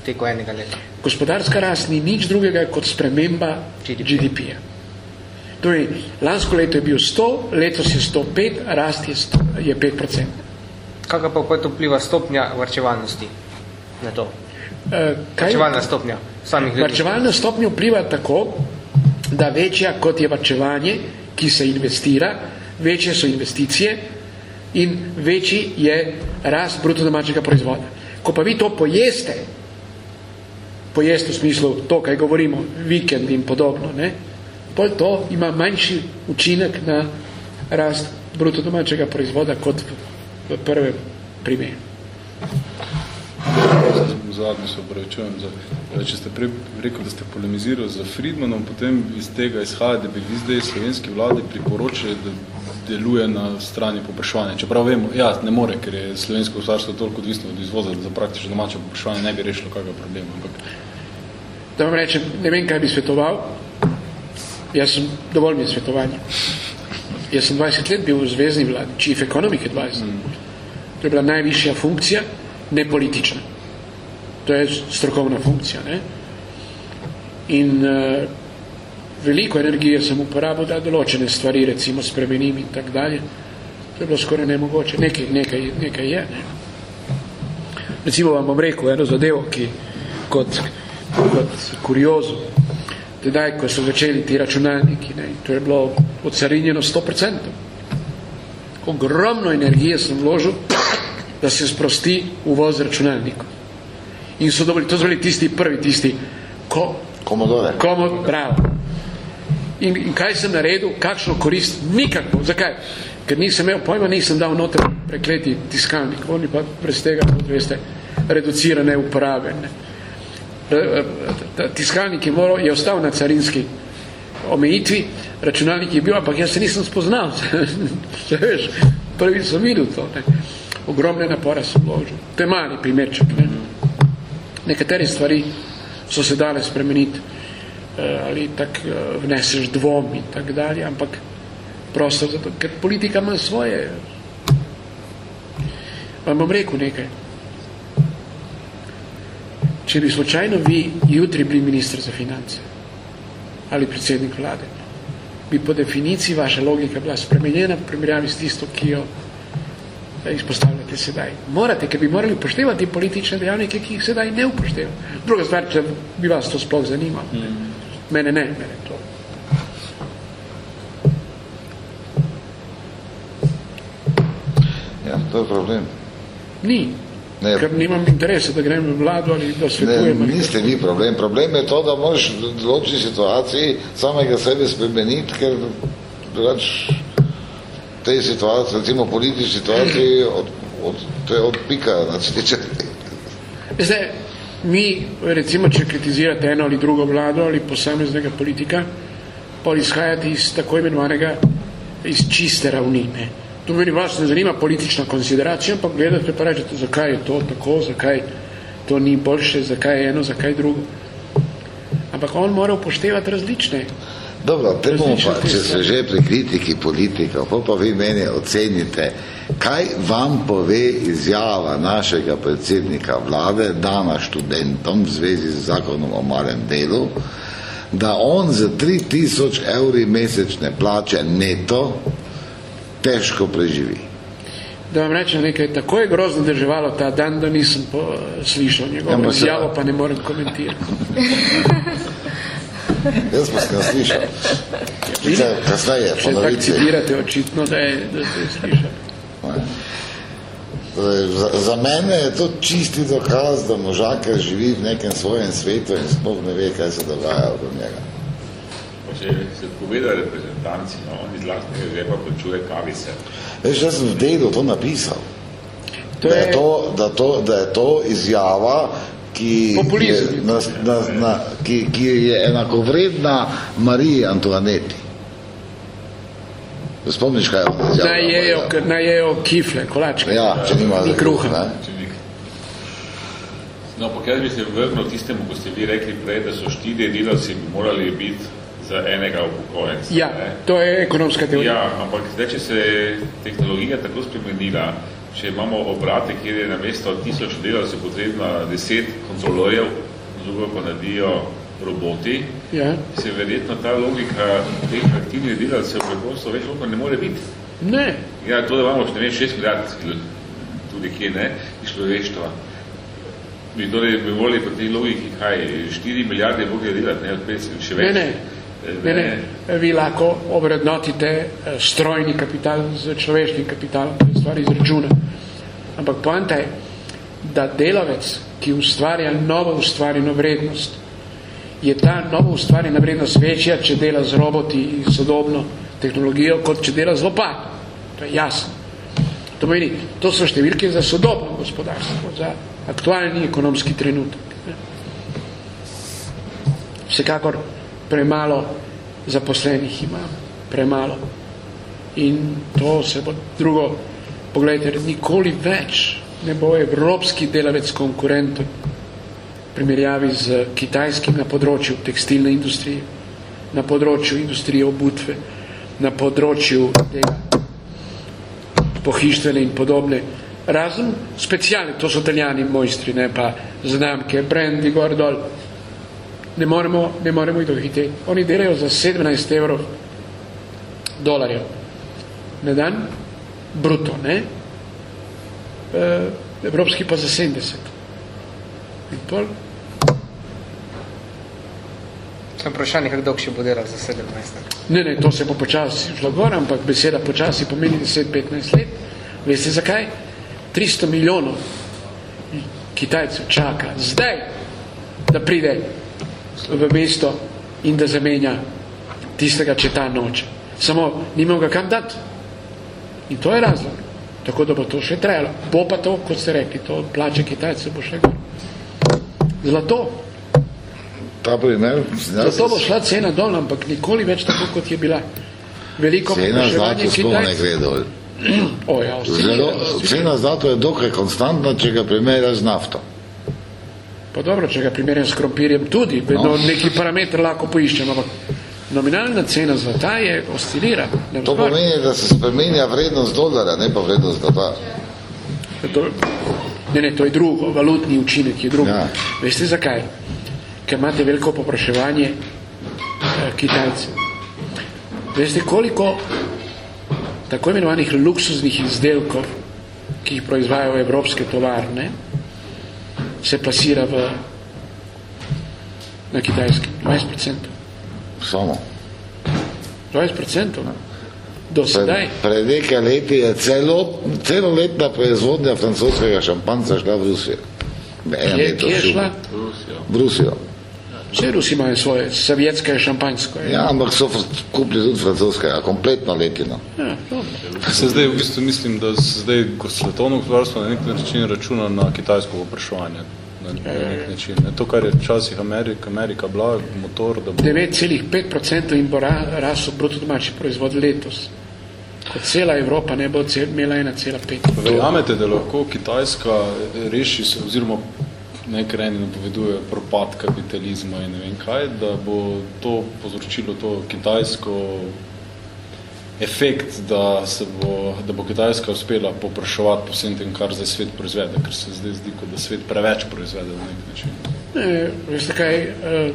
Speaker 3: v teku enega leta?
Speaker 2: Gospodarska rast ni nič drugega kot sprememba
Speaker 3: GDP.
Speaker 2: GDP-ja. Torej, lansko leto je bil 100, letos je 105, rast je, 100, je 5%.
Speaker 3: Kakšna pa pa vpliva stopnja varčevalnosti na to?
Speaker 2: Uh, kaj,
Speaker 3: Varčevalna stopnja samih ljudi.
Speaker 2: Varčevalna stopnja vpliva tako, da večja kot je varčevanje, ki se investira, večje so investicije in večji je rast bruto domačega proizvoda. Ko pa vi to pojeste, pojeste v smislu to, kaj govorimo, vikend in podobno, ne, pol to ima manjši učinek na rast bruto domačega proizvoda kot v, v prvem primeru.
Speaker 4: zadnji se upravičujem. Za, eh, če ste prej rekel, da ste polemizirali za Friedmanom, potem iz tega izhaja, da bi vi zdaj slovenski vladi priporočili, da deluje na strani poprašovanja. Čeprav vemo, ja, ne more, ker je slovensko gospodarstvo toliko odvisno od izvoza, da za praktično domače poprašovanje ne bi rešilo kakega problema. Ampak...
Speaker 2: Da vam rečem, ne vem, kaj bi svetoval. Jaz sem dovolj mi svetovanja. Jaz sem 20 let bil v zvezdni vladi, chief economic advisor. Mm. To je bila najvišja funkcija, ne politična. To je strokovna funkcija. Ne? In uh, veliko energije sem uporabil, da določene stvari recimo spremenim in tak dalje. To je bilo skoraj nemogoče. Nekaj, nekaj, nekaj je. Ne? Recimo vam bom rekel eno zadevo, ki kot, kot kuriozo, tedaj, ko so začeli ti računalniki, ne? to je bilo ocarinjeno 100%. Ogromno energije sem vložil, da se sprosti uvoz računalnikov. In so dobili, to so bili tisti prvi, tisti, ko,
Speaker 1: Komodore.
Speaker 2: komo, bravo. In, in kaj sem naredil, kakšno korist? Nikakvo. Zakaj? Ker nisem imel pojma, nisem dal noter prekleti tiskalnik. Oni pa brez tega, kot veste, reducirane uporabe. Ne. Tiskalnik je, moral, je ostal na carinski omejitvi, računalnik je bil, ampak jaz se nisem spoznal. Se veš, prvi sem videl to. Ne. Ogromne napore sem vložil. To je mali primerček. Ne. Nekatere stvari so se dale spremeniti ali tak vneseš dvom in tak dalje, ampak prosto zato, ker politika ima svoje. Vam bom rekel nekaj. Če bi slučajno vi jutri bili ministr za finance ali predsednik vlade, bi po definiciji vaša logika bila spremenjena v primerjavi s tisto, ki jo izpostavljate sedaj. Morate, ker bi morali upoštevati politične dejavnike, ki jih sedaj ne upošteva. Druga stvar, če bi vas to sploh zanimalo. Mm. Mene ne, mene to.
Speaker 1: Ja, to je problem.
Speaker 2: Ni.
Speaker 1: Ne.
Speaker 2: Ker nimam interesa, da grem v vlado ali da
Speaker 1: Ne,
Speaker 2: svetujem. ali
Speaker 1: niste vi problem. Problem je to, da moraš v določeni situaciji samega sebe spremeniti, ker drugač v tej situaciji, recimo politični situaciji, od, od, te odpikajo na cviče.
Speaker 2: Zdaj, mi, recimo, če kritizirate eno ali drugo vlado ali posameznega politika, pa izhajate iz tako imenovanega, iz čiste ravni. Ne. To meni vas ne zanima politična konsideracija, ampak gledate pa rečete, zakaj je to tako, zakaj to ni boljše, zakaj je eno, zakaj drugo. Ampak on mora upoštevati različne.
Speaker 1: Dobro, te bomo pa, če se že pri kritiki politikov, pa pa vi meni ocenite, kaj vam pove izjava našega predsednika vlade, dana študentom v zvezi z zakonom o malem delu, da on za 3000 evri mesečne plače neto težko preživi.
Speaker 2: Da vam rečem nekaj, tako je grozno drževalo ta dan, da nisem po, slišal njegovo
Speaker 1: se-
Speaker 2: izjavo, pa ne morem komentirati.
Speaker 1: Jaz pa sem ga slišal. Sicer kasneje,
Speaker 2: Še tako
Speaker 1: ponovici.
Speaker 2: citirate očitno, da, je, da ste slišali.
Speaker 1: Torej, Za, za mene je to čisti dokaz, da možakar živi v nekem svojem svetu in sploh ne ve, kaj se dogaja od njega.
Speaker 7: Pa če se poveda reprezentanci, no, on iz lastnega žepa plačuje kavice.
Speaker 1: Veš, jaz sem v delu to napisal.
Speaker 2: To
Speaker 1: da, je
Speaker 2: je,
Speaker 1: to, da, to, da je to izjava, ki je,
Speaker 2: Populizem.
Speaker 1: na, na, na, ki, ki je enakovredna Mariji Antoaneti. Spomniš, kaj je ona izjavila?
Speaker 2: naj jejo, naj jejo kifle, kolačke.
Speaker 1: Ja, če nima
Speaker 2: Ni kruha.
Speaker 1: ne.
Speaker 7: No, pa kaj bi se vrnil tistemu, ko ste vi rekli prej, da so štirje delavci bi morali biti za enega upokojenca.
Speaker 2: Ja,
Speaker 7: ne?
Speaker 2: to je ekonomska teorija.
Speaker 7: Ja, ampak zdaj, če se je tehnologija tako spremenila, če imamo obrate, kjer je na mesto tisoč delavcev potrebno deset kontrolorjev, drugo pa naredijo roboti,
Speaker 2: Ja.
Speaker 7: se verjetno ta logika teh aktivnih delavcev preprosto več ne more biti.
Speaker 2: Ne,
Speaker 7: Ja, to, da imamo, ne vem, šest milijard, tudi kje ne, iz človeštva. Bi torej bi volili po tej logiki, kaj, štiri milijarde mogli delati, ne, od 50, še več.
Speaker 2: ne. Ne, ne. Vi lahko obrednotite eh, strojni kapital z človeškim kapitalom, to je stvar izračuna. Ampak poanta je, da delavec, ki ustvarja novo ustvarjeno vrednost, je ta novo ustvarjena vrednost večja, če dela z roboti in sodobno tehnologijo, kot če dela z lopato. To je jasno. To pomeni, to so številke za sodobno gospodarstvo, za aktualni ekonomski trenutek. Ne. Vsekakor premalo zaposlenih imamo, premalo. In to se bo drugo, pogledajte, nikoli več ne bo evropski delavec konkurentov v primerjavi z kitajskim na področju tekstilne industrije, na področju industrije obutve, na področju tega pohištvene in podobne. Razen specialne, to so italijani mojstri, ne pa znamke, brandi, gor dol. Ne moremo, ne moremo jih dohiteti. Oni delajo za 17 evrov dolarjev na dan, bruto, ne? E, evropski pa za 70. In pol.
Speaker 3: Sem vprašanje, kako dolgo še bo delal za 17.
Speaker 2: Ne, ne, to se bo počasi šlo gor, ampak beseda počasi pomeni 10-15 let. Veste zakaj? 300 milijonov Kitajcev čaka zdaj, da pride v mesto in da zamenja tistega, če ta noče. Samo nimam ga kam dati. In to je razlog. Tako da bo to še trajalo. Bo pa to, kot ste rekli, to plače Kitajcev bo še gor. Zlato.
Speaker 1: Ta primer,
Speaker 2: Zato bo šla cena dol, ampak nikoli več tako, kot je bila. Veliko
Speaker 1: cena zlato sploh ne gre dol.
Speaker 2: O, ja,
Speaker 1: Zelo, cena zlato je dokaj konstantna, če ga primerjaš z nafto.
Speaker 2: Pa dobro, če ga primerjam s krompirjem tudi, vedno
Speaker 1: No.
Speaker 2: neki parameter lahko poiščem, ampak nominalna cena zlata je oscilira.
Speaker 1: To pomeni, da se spremenja vrednost dolarja, ne pa vrednost zlata.
Speaker 2: To, ne, ne, to je drugo, valutni učinek je drugo.
Speaker 1: Ja.
Speaker 2: Veste zakaj? Ker imate veliko popraševanje eh, Kitajcev. Veste, koliko tako imenovanih luksuznih izdelkov, ki jih proizvajajo evropske tovarne, se plasira v, na kitajskem? 20%.
Speaker 1: Samo.
Speaker 2: 20%. Do
Speaker 1: Pred,
Speaker 2: sedaj.
Speaker 1: pred nekaj leti je celo, celoletna proizvodnja francoskega šampanca šla v Rusijo.
Speaker 2: Kje,
Speaker 1: leto
Speaker 2: kje je šla?
Speaker 1: V Rusijo.
Speaker 2: Vse Rusi imajo svoje, sovjetsko je šampanjsko. Je.
Speaker 1: Ja, ampak so kupili tudi francoskega, kompletno letino.
Speaker 2: Ja, dobro.
Speaker 4: Se zdaj v bistvu mislim, da se zdaj svetovno gospodarstvo na nek način računa na kitajsko popraševanje. Na, na nek način. Ne, to, kar je včasih Amerika, Amerika bila motor, da bo
Speaker 2: 9,5% jim bo ra, rasel bruto domači proizvod letos. Kot cela Evropa ne bo cel, imela 1,5.
Speaker 4: Verjamete, da lahko Kitajska reši se, oziroma nekaj eni napoveduje propad kapitalizma in ne vem kaj, da bo to povzročilo to kitajsko efekt, da, se bo, da bo Kitajska uspela popraševati po vsem tem, kar zdaj svet proizvede, ker se zdaj zdi, kot da svet preveč proizvede na nek način.
Speaker 2: Ne, veste kaj, eh,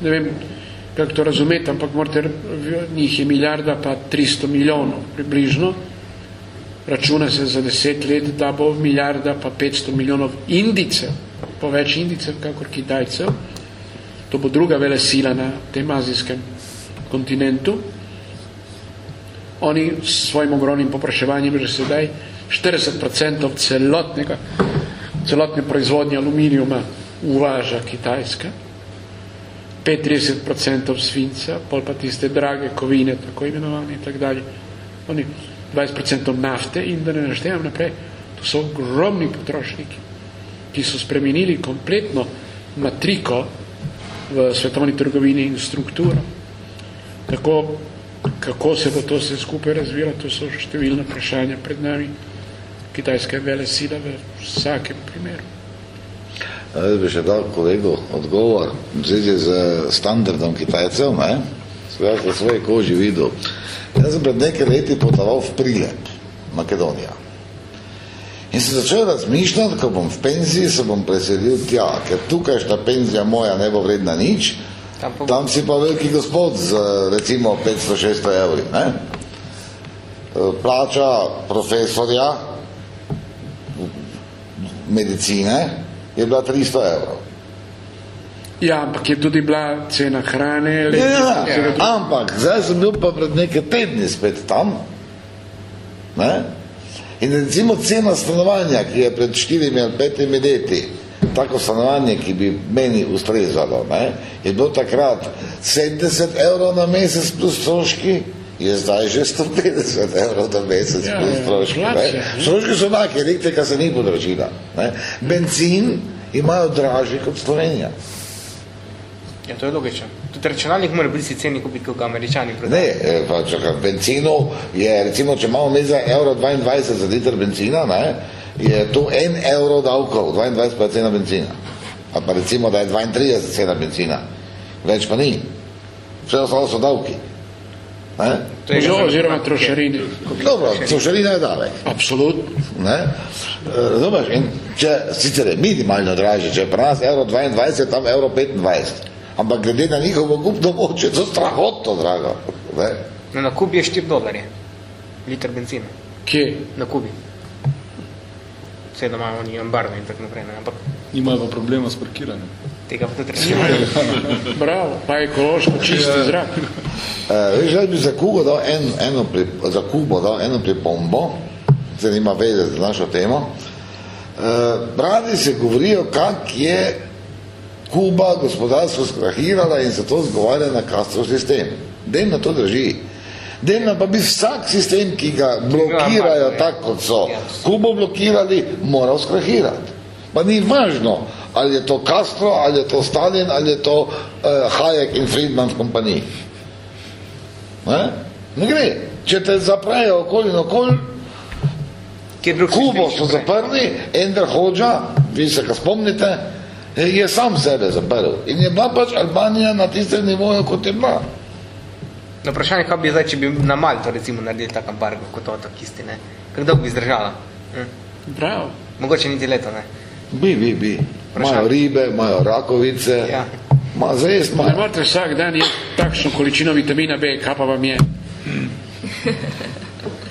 Speaker 2: ne vem, kako to razumeti, ampak morate, njih je milijarda pa 300 milijonov približno, računa se za 10 let, da bo milijarda pa 500 milijonov indicev, po več indicev, kakor kitajcev, to bo druga vele sila na tem azijskem kontinentu, oni s svojim ogromnim popraševanjem že sedaj 40% celotnega, celotne proizvodnje aluminijuma uvaža Kitajska, 35% svinca, pol pa tiste drage kovine, tako imenovane in tako dalje. Oni 20% nafte in da ne naštevam naprej, to so ogromni potrošniki, ki so spremenili kompletno matriko v svetovni trgovini in strukturo. Tako, kako se bo to vse skupaj razvilo, to so številne vprašanja pred nami. Kitajska je vele sila v vsakem primeru.
Speaker 1: Jaz bi še dal kolegu odgovor v zvezi z standardom Kitajcev, ne? Sveda v svoji koži videl. Jaz sem pred nekaj leti potoval v Prilep, Makedonija. In sem začel razmišljati, ko bom v penziji, se bom preselil tja, ker tukajšna penzija moja ne bo vredna nič,
Speaker 3: Tam
Speaker 1: tam si pa veliki gospod z recimo 500-600 evri. Ne? E, Plača profesorja medicine je bila 300 evrov.
Speaker 2: Ja, ampak je tudi bila cena hrane,
Speaker 1: Ja,
Speaker 2: elektrike,
Speaker 1: ampak zdaj sem bil pa pred nekaj tedni spet tam. Ne? In recimo cena stanovanja, ki je pred štirimi ali petimi leti, tako stanovanje, ki bi meni ustrezalo, ne, je bilo takrat 70 evrov na mesec plus stroški je zdaj že 150 evrov na mesec
Speaker 2: Ja,
Speaker 1: plus
Speaker 2: ja,
Speaker 1: stroški. ne.
Speaker 2: ne.
Speaker 1: Stroški so enaki, elektrika se ni podražila. ne. Benzin imajo dražji kot Slovenija.
Speaker 3: Ja, to je logično. Tudi računalnik mora biti ceni, kot bi ga američani
Speaker 1: Ne,
Speaker 3: prodali.
Speaker 1: eh, pa čakaj, v benzinu je, recimo, če imamo mi za evro 22 za liter benzina, ne, je to en evro davkov, 22 pa je cena benzina. Ali pa recimo, da je 32 cena benzina. Več pa ni. Vse ostalo so davki. Ne?
Speaker 3: To je že-
Speaker 2: oziroma trošarine.
Speaker 1: Dobro, trošarina je davek.
Speaker 2: Absolutno.
Speaker 1: Ne? Eh, Razumeš? In če sicer je minimalno dražje, če je pri nas evro 22, tam evro 25. Ampak glede na njihovo kupno moč je to strahotno drago. Ne?
Speaker 3: No, na Kubi je 4 dolarje. Liter benzina.
Speaker 2: Kje?
Speaker 3: Na Kubi. Vse da imajo oni embargo in tako naprej. Ne? Ampak
Speaker 4: Nimajo pa problema s parkiranjem.
Speaker 3: tega pa tudi.
Speaker 2: Bravo, pa ekološko čisti zrak.
Speaker 1: Uh, veš, jaz bi za Kubo dal en, eno, pri, za Kubo dal eno pripombo, se nima veze z našo temo. Uh, radi se govorijo, kak je Kuba gospodarstvo skrahirala in zato zgovarja na Castro sistem. Delno to drži. Delno pa bi vsak sistem, ki ga blokirajo tako, kot so. Kubo blokirali, moral skrahirati. Pa ni važno, ali je to Castro, ali je to Stalin, ali je to uh, Hayek in Friedman kompaniji. Ne? ne gre. Če te zaprejo okoli in okoli, Kubo so zaprli, Ender Hođa, vi se ga spomnite, je sam sebe zaprl. In je bila pač Albanija na tistem nivoju, kot je bila.
Speaker 3: Na vprašanje, kaj bi zdaj, če bi na Malto recimo naredili tak embargo kot otok isti, ne? Kako dolgo bi zdržala? Hm?
Speaker 2: Bravo.
Speaker 3: Mogoče niti leto, ne?
Speaker 1: Bi, bi, bi. Imajo ribe, imajo rakovice,
Speaker 3: Ja.
Speaker 1: ima za jest,
Speaker 2: Ne morate vsak dan jesti takšno količino vitamina B, kaj pa vam je?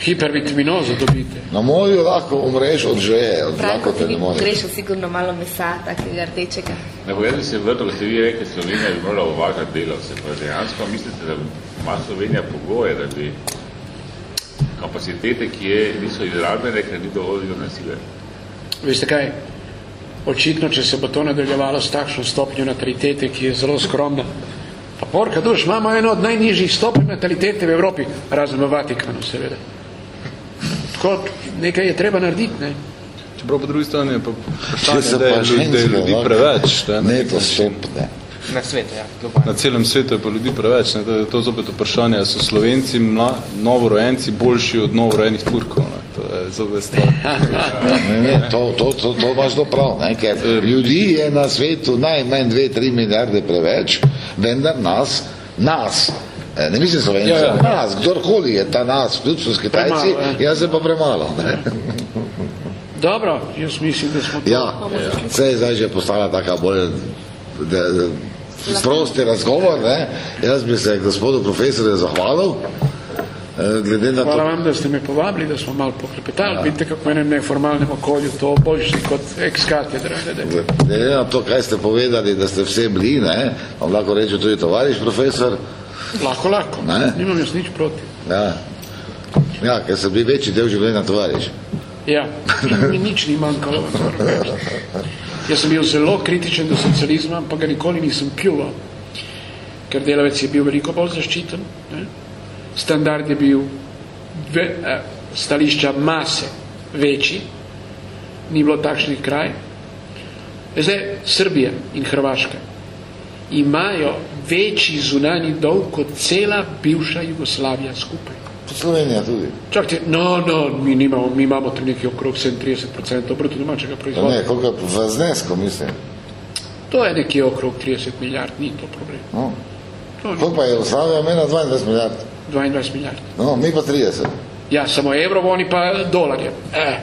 Speaker 2: Hipervitaminozo dobite.
Speaker 1: Na morju lahko umreš od žeje, od lakote
Speaker 6: ti
Speaker 1: ne moreš.
Speaker 6: grešil sigurno malo mesa, takega rdečega.
Speaker 7: Ne, bi se vrtal, ste vi rekli, Slovenija bi morala uvažati delavce. Pa dejansko mislite, da ima Slovenija pogoje, da bi kapacitete, ki je, niso izrabljene, ker ni dovolj delovne sile.
Speaker 2: Veste kaj? Očitno, če se bo to nadaljevalo s takšno stopnjo natalitete, ki je zelo skromna. Pa porka duš, imamo eno od najnižjih stopenj natalitete v Evropi, razen v Vatikanu, seveda. Tako, nekaj je treba narediti, ne?
Speaker 4: Čeprav po drugi strani je pa vprašanje, da je,
Speaker 1: pa
Speaker 4: ljudi- da je
Speaker 1: ženske
Speaker 4: ljudi
Speaker 1: lahko
Speaker 4: preveč. Ne, na
Speaker 1: Ne
Speaker 4: nek
Speaker 1: to
Speaker 4: način.
Speaker 1: stopne.
Speaker 3: Na svetu, ja, globalno.
Speaker 4: Na celem svetu je pa ljudi preveč. Ne? To je to zopet vprašanje, so Slovenci, mla, novorojenci boljši od novorojenih Turkov. Ne? To je zopet stvar.
Speaker 1: Ne, ne, to, to, to, to imaš to prav, ne, ker ljudi je na svetu najmanj 2-3 milijarde preveč, vendar nas, nas, eh, ne mislim slovencev,
Speaker 2: Ja, ja.
Speaker 1: nas, kdorkoli je ta nas, vključno s Kitajci,
Speaker 2: Premalo, ja.
Speaker 1: jaz se pa premalo. Ne.
Speaker 2: Dobro, jaz mislim, da smo to.
Speaker 1: Ja, vse je zdaj že postala taka bolj da, da, sprosti razgovor, ne. jaz bi se gospodu profesorju zahvalil, eh, glede na
Speaker 2: Hvala
Speaker 1: to,
Speaker 2: vam, da ste me povabili, da smo malo poklepetali. Ja. Vidite, kako v enem neformalnem okolju to boljši kot ex katedra. glede.
Speaker 1: glede na to, kaj ste povedali, da ste vse bili, ne, vam lahko reče tudi tovariš profesor,
Speaker 2: Lahko, lahko.
Speaker 1: Ne.
Speaker 2: Nimam jaz nič proti.
Speaker 1: Ja. ja, ker so bili večji del življenja tovariš.
Speaker 2: Ja, mi nič ni manjkalo. Jaz sem bil zelo kritičen do socializma, pa ga nikoli nisem pljuval. Ker delavec je bil veliko bolj zaščiten. Ne? Standard je bil ve, eh, stališča mase večji, ni bilo takšnih kraj. Zdaj, Srbija in Hrvaška imajo večji zunani dolg kot cela bivša Jugoslavija skupaj.
Speaker 1: Slovenija tudi.
Speaker 2: Čakajte, no, no, mi, nimamo, mi imamo tu nekje okrog 37% bruto domačega proizvoda.
Speaker 1: ne, koliko v znesku, mislim.
Speaker 2: To je nekje okrog 30 milijard, ni to problem.
Speaker 1: No.
Speaker 2: To
Speaker 1: Koliko pa je Jugoslavija imela 22 milijard?
Speaker 2: 22 milijard.
Speaker 1: No, mi pa 30.
Speaker 2: Ja, samo evro, oni pa dolarje. Eh,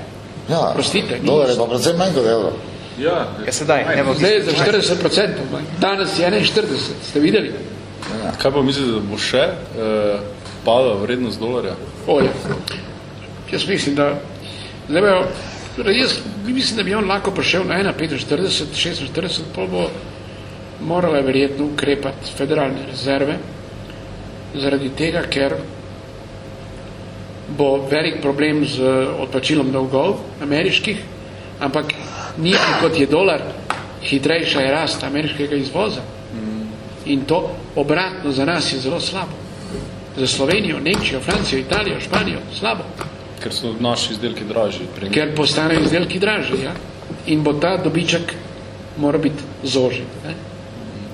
Speaker 1: Ja,
Speaker 2: Prostite,
Speaker 1: dolar je pa predvsem manj kot evro.
Speaker 7: Ja,
Speaker 3: Ja, sedaj, ne bo
Speaker 2: zdaj je za 40%, manj. danes je 41, ste videli?
Speaker 4: Kaj pa mislite, da bo še eh, padla vrednost dolarja?
Speaker 2: Oje. Jaz mislim, da ne bojo, jaz mislim, da bi on lahko prišel na 1,45, 46, pol bo morala verjetno ukrepati federalne rezerve, zaradi tega, ker bo velik problem z odplačilom dolgov ameriških, ampak nižji kot je dolar, hitrejša je rast ameriškega izvoza. In to obratno za nas je zelo slabo. Za Slovenijo, Nemčijo, Francijo, Italijo, Španijo, slabo.
Speaker 4: Ker so naši izdelki dražji. Pri njih.
Speaker 2: Ker postanejo izdelki dražji, ja. In bo ta dobiček mora biti zožen. Ne?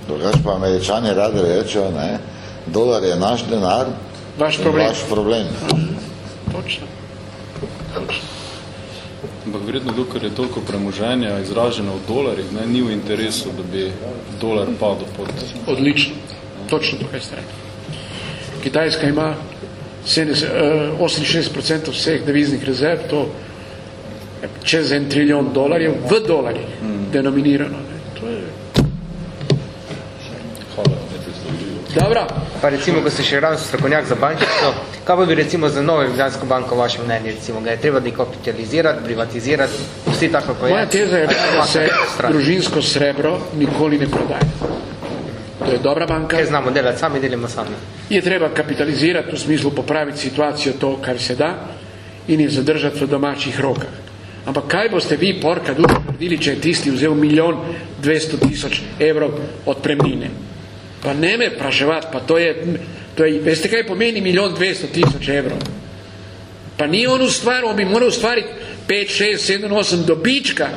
Speaker 1: Drugač pa američani radi rečejo, ne, dolar je naš denar,
Speaker 2: Vaš problem.
Speaker 1: vaš problem.
Speaker 2: Točno. Točno.
Speaker 4: Ampak verjetno, dokler je toliko premoženja izraženo v dolarjih, ne, ni v interesu, da bi dolar padel pod...
Speaker 2: Odlično. Točno to, kaj ste rekli. Kitajska ima 70, eh, 68% vseh deviznih rezerv, to je čez en trilijon dolarjev v dolarjih denominirano. Ne. To je...
Speaker 4: Hvala.
Speaker 2: Dobro,
Speaker 3: Pa recimo, ko ste še ravno strokovnjak za bančništvo, kaj pa bi recimo za novo Ljubljansko banko vaše mnenje, recimo, ga je treba dekapitalizirati, privatizirati, vsi tako, kako je.
Speaker 2: moja teza je, da se
Speaker 3: stran?
Speaker 2: družinsko srebro nikoli ne prodaja. To je dobra banka.
Speaker 3: Kaj znamo delati, sami delimo sami.
Speaker 2: je treba kapitalizirati v smislu popraviti situacijo to, kar se da in je zadržati v domačih rokah. Ampak kaj boste vi, porka, duša, naredili, če je tisti vzel milijon dvesto tisoč evrov od premnine? Pa ne me praševati, pa to je, to je, veste kaj pomeni milijon dvesto tisoč evrov? Pa ni on ustvaril, on bi moral ustvariti 5, 6, 7, 8 dobička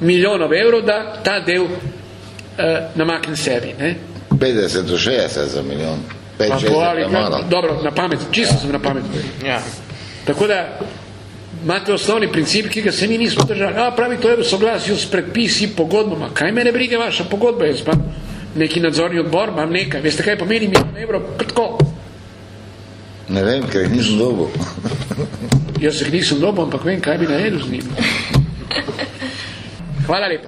Speaker 2: milijonov evrov, da ta del uh, namakne sebi. Ne?
Speaker 1: 50 do 60 za milijon. 5,
Speaker 2: Pa
Speaker 1: 6
Speaker 2: to ali,
Speaker 1: je malo.
Speaker 2: dobro, na pamet, čisto sem na pamet.
Speaker 3: Ja.
Speaker 2: Tako da imate osnovni princip, ki ga se mi nismo držali. A, pravi, to je v soglasju s predpisi, pogodbama. Kaj mene brige vaša pogodba? Jaz imam neki nadzorni odbor, imam nekaj. Veste, kaj pomeni milijon evrov? Pa Tako.
Speaker 1: Ne vem, ker jih nisem dobil.
Speaker 2: Jaz jih nisem dobil, ampak vem, kaj bi naredil z njimi. Hvala lepa.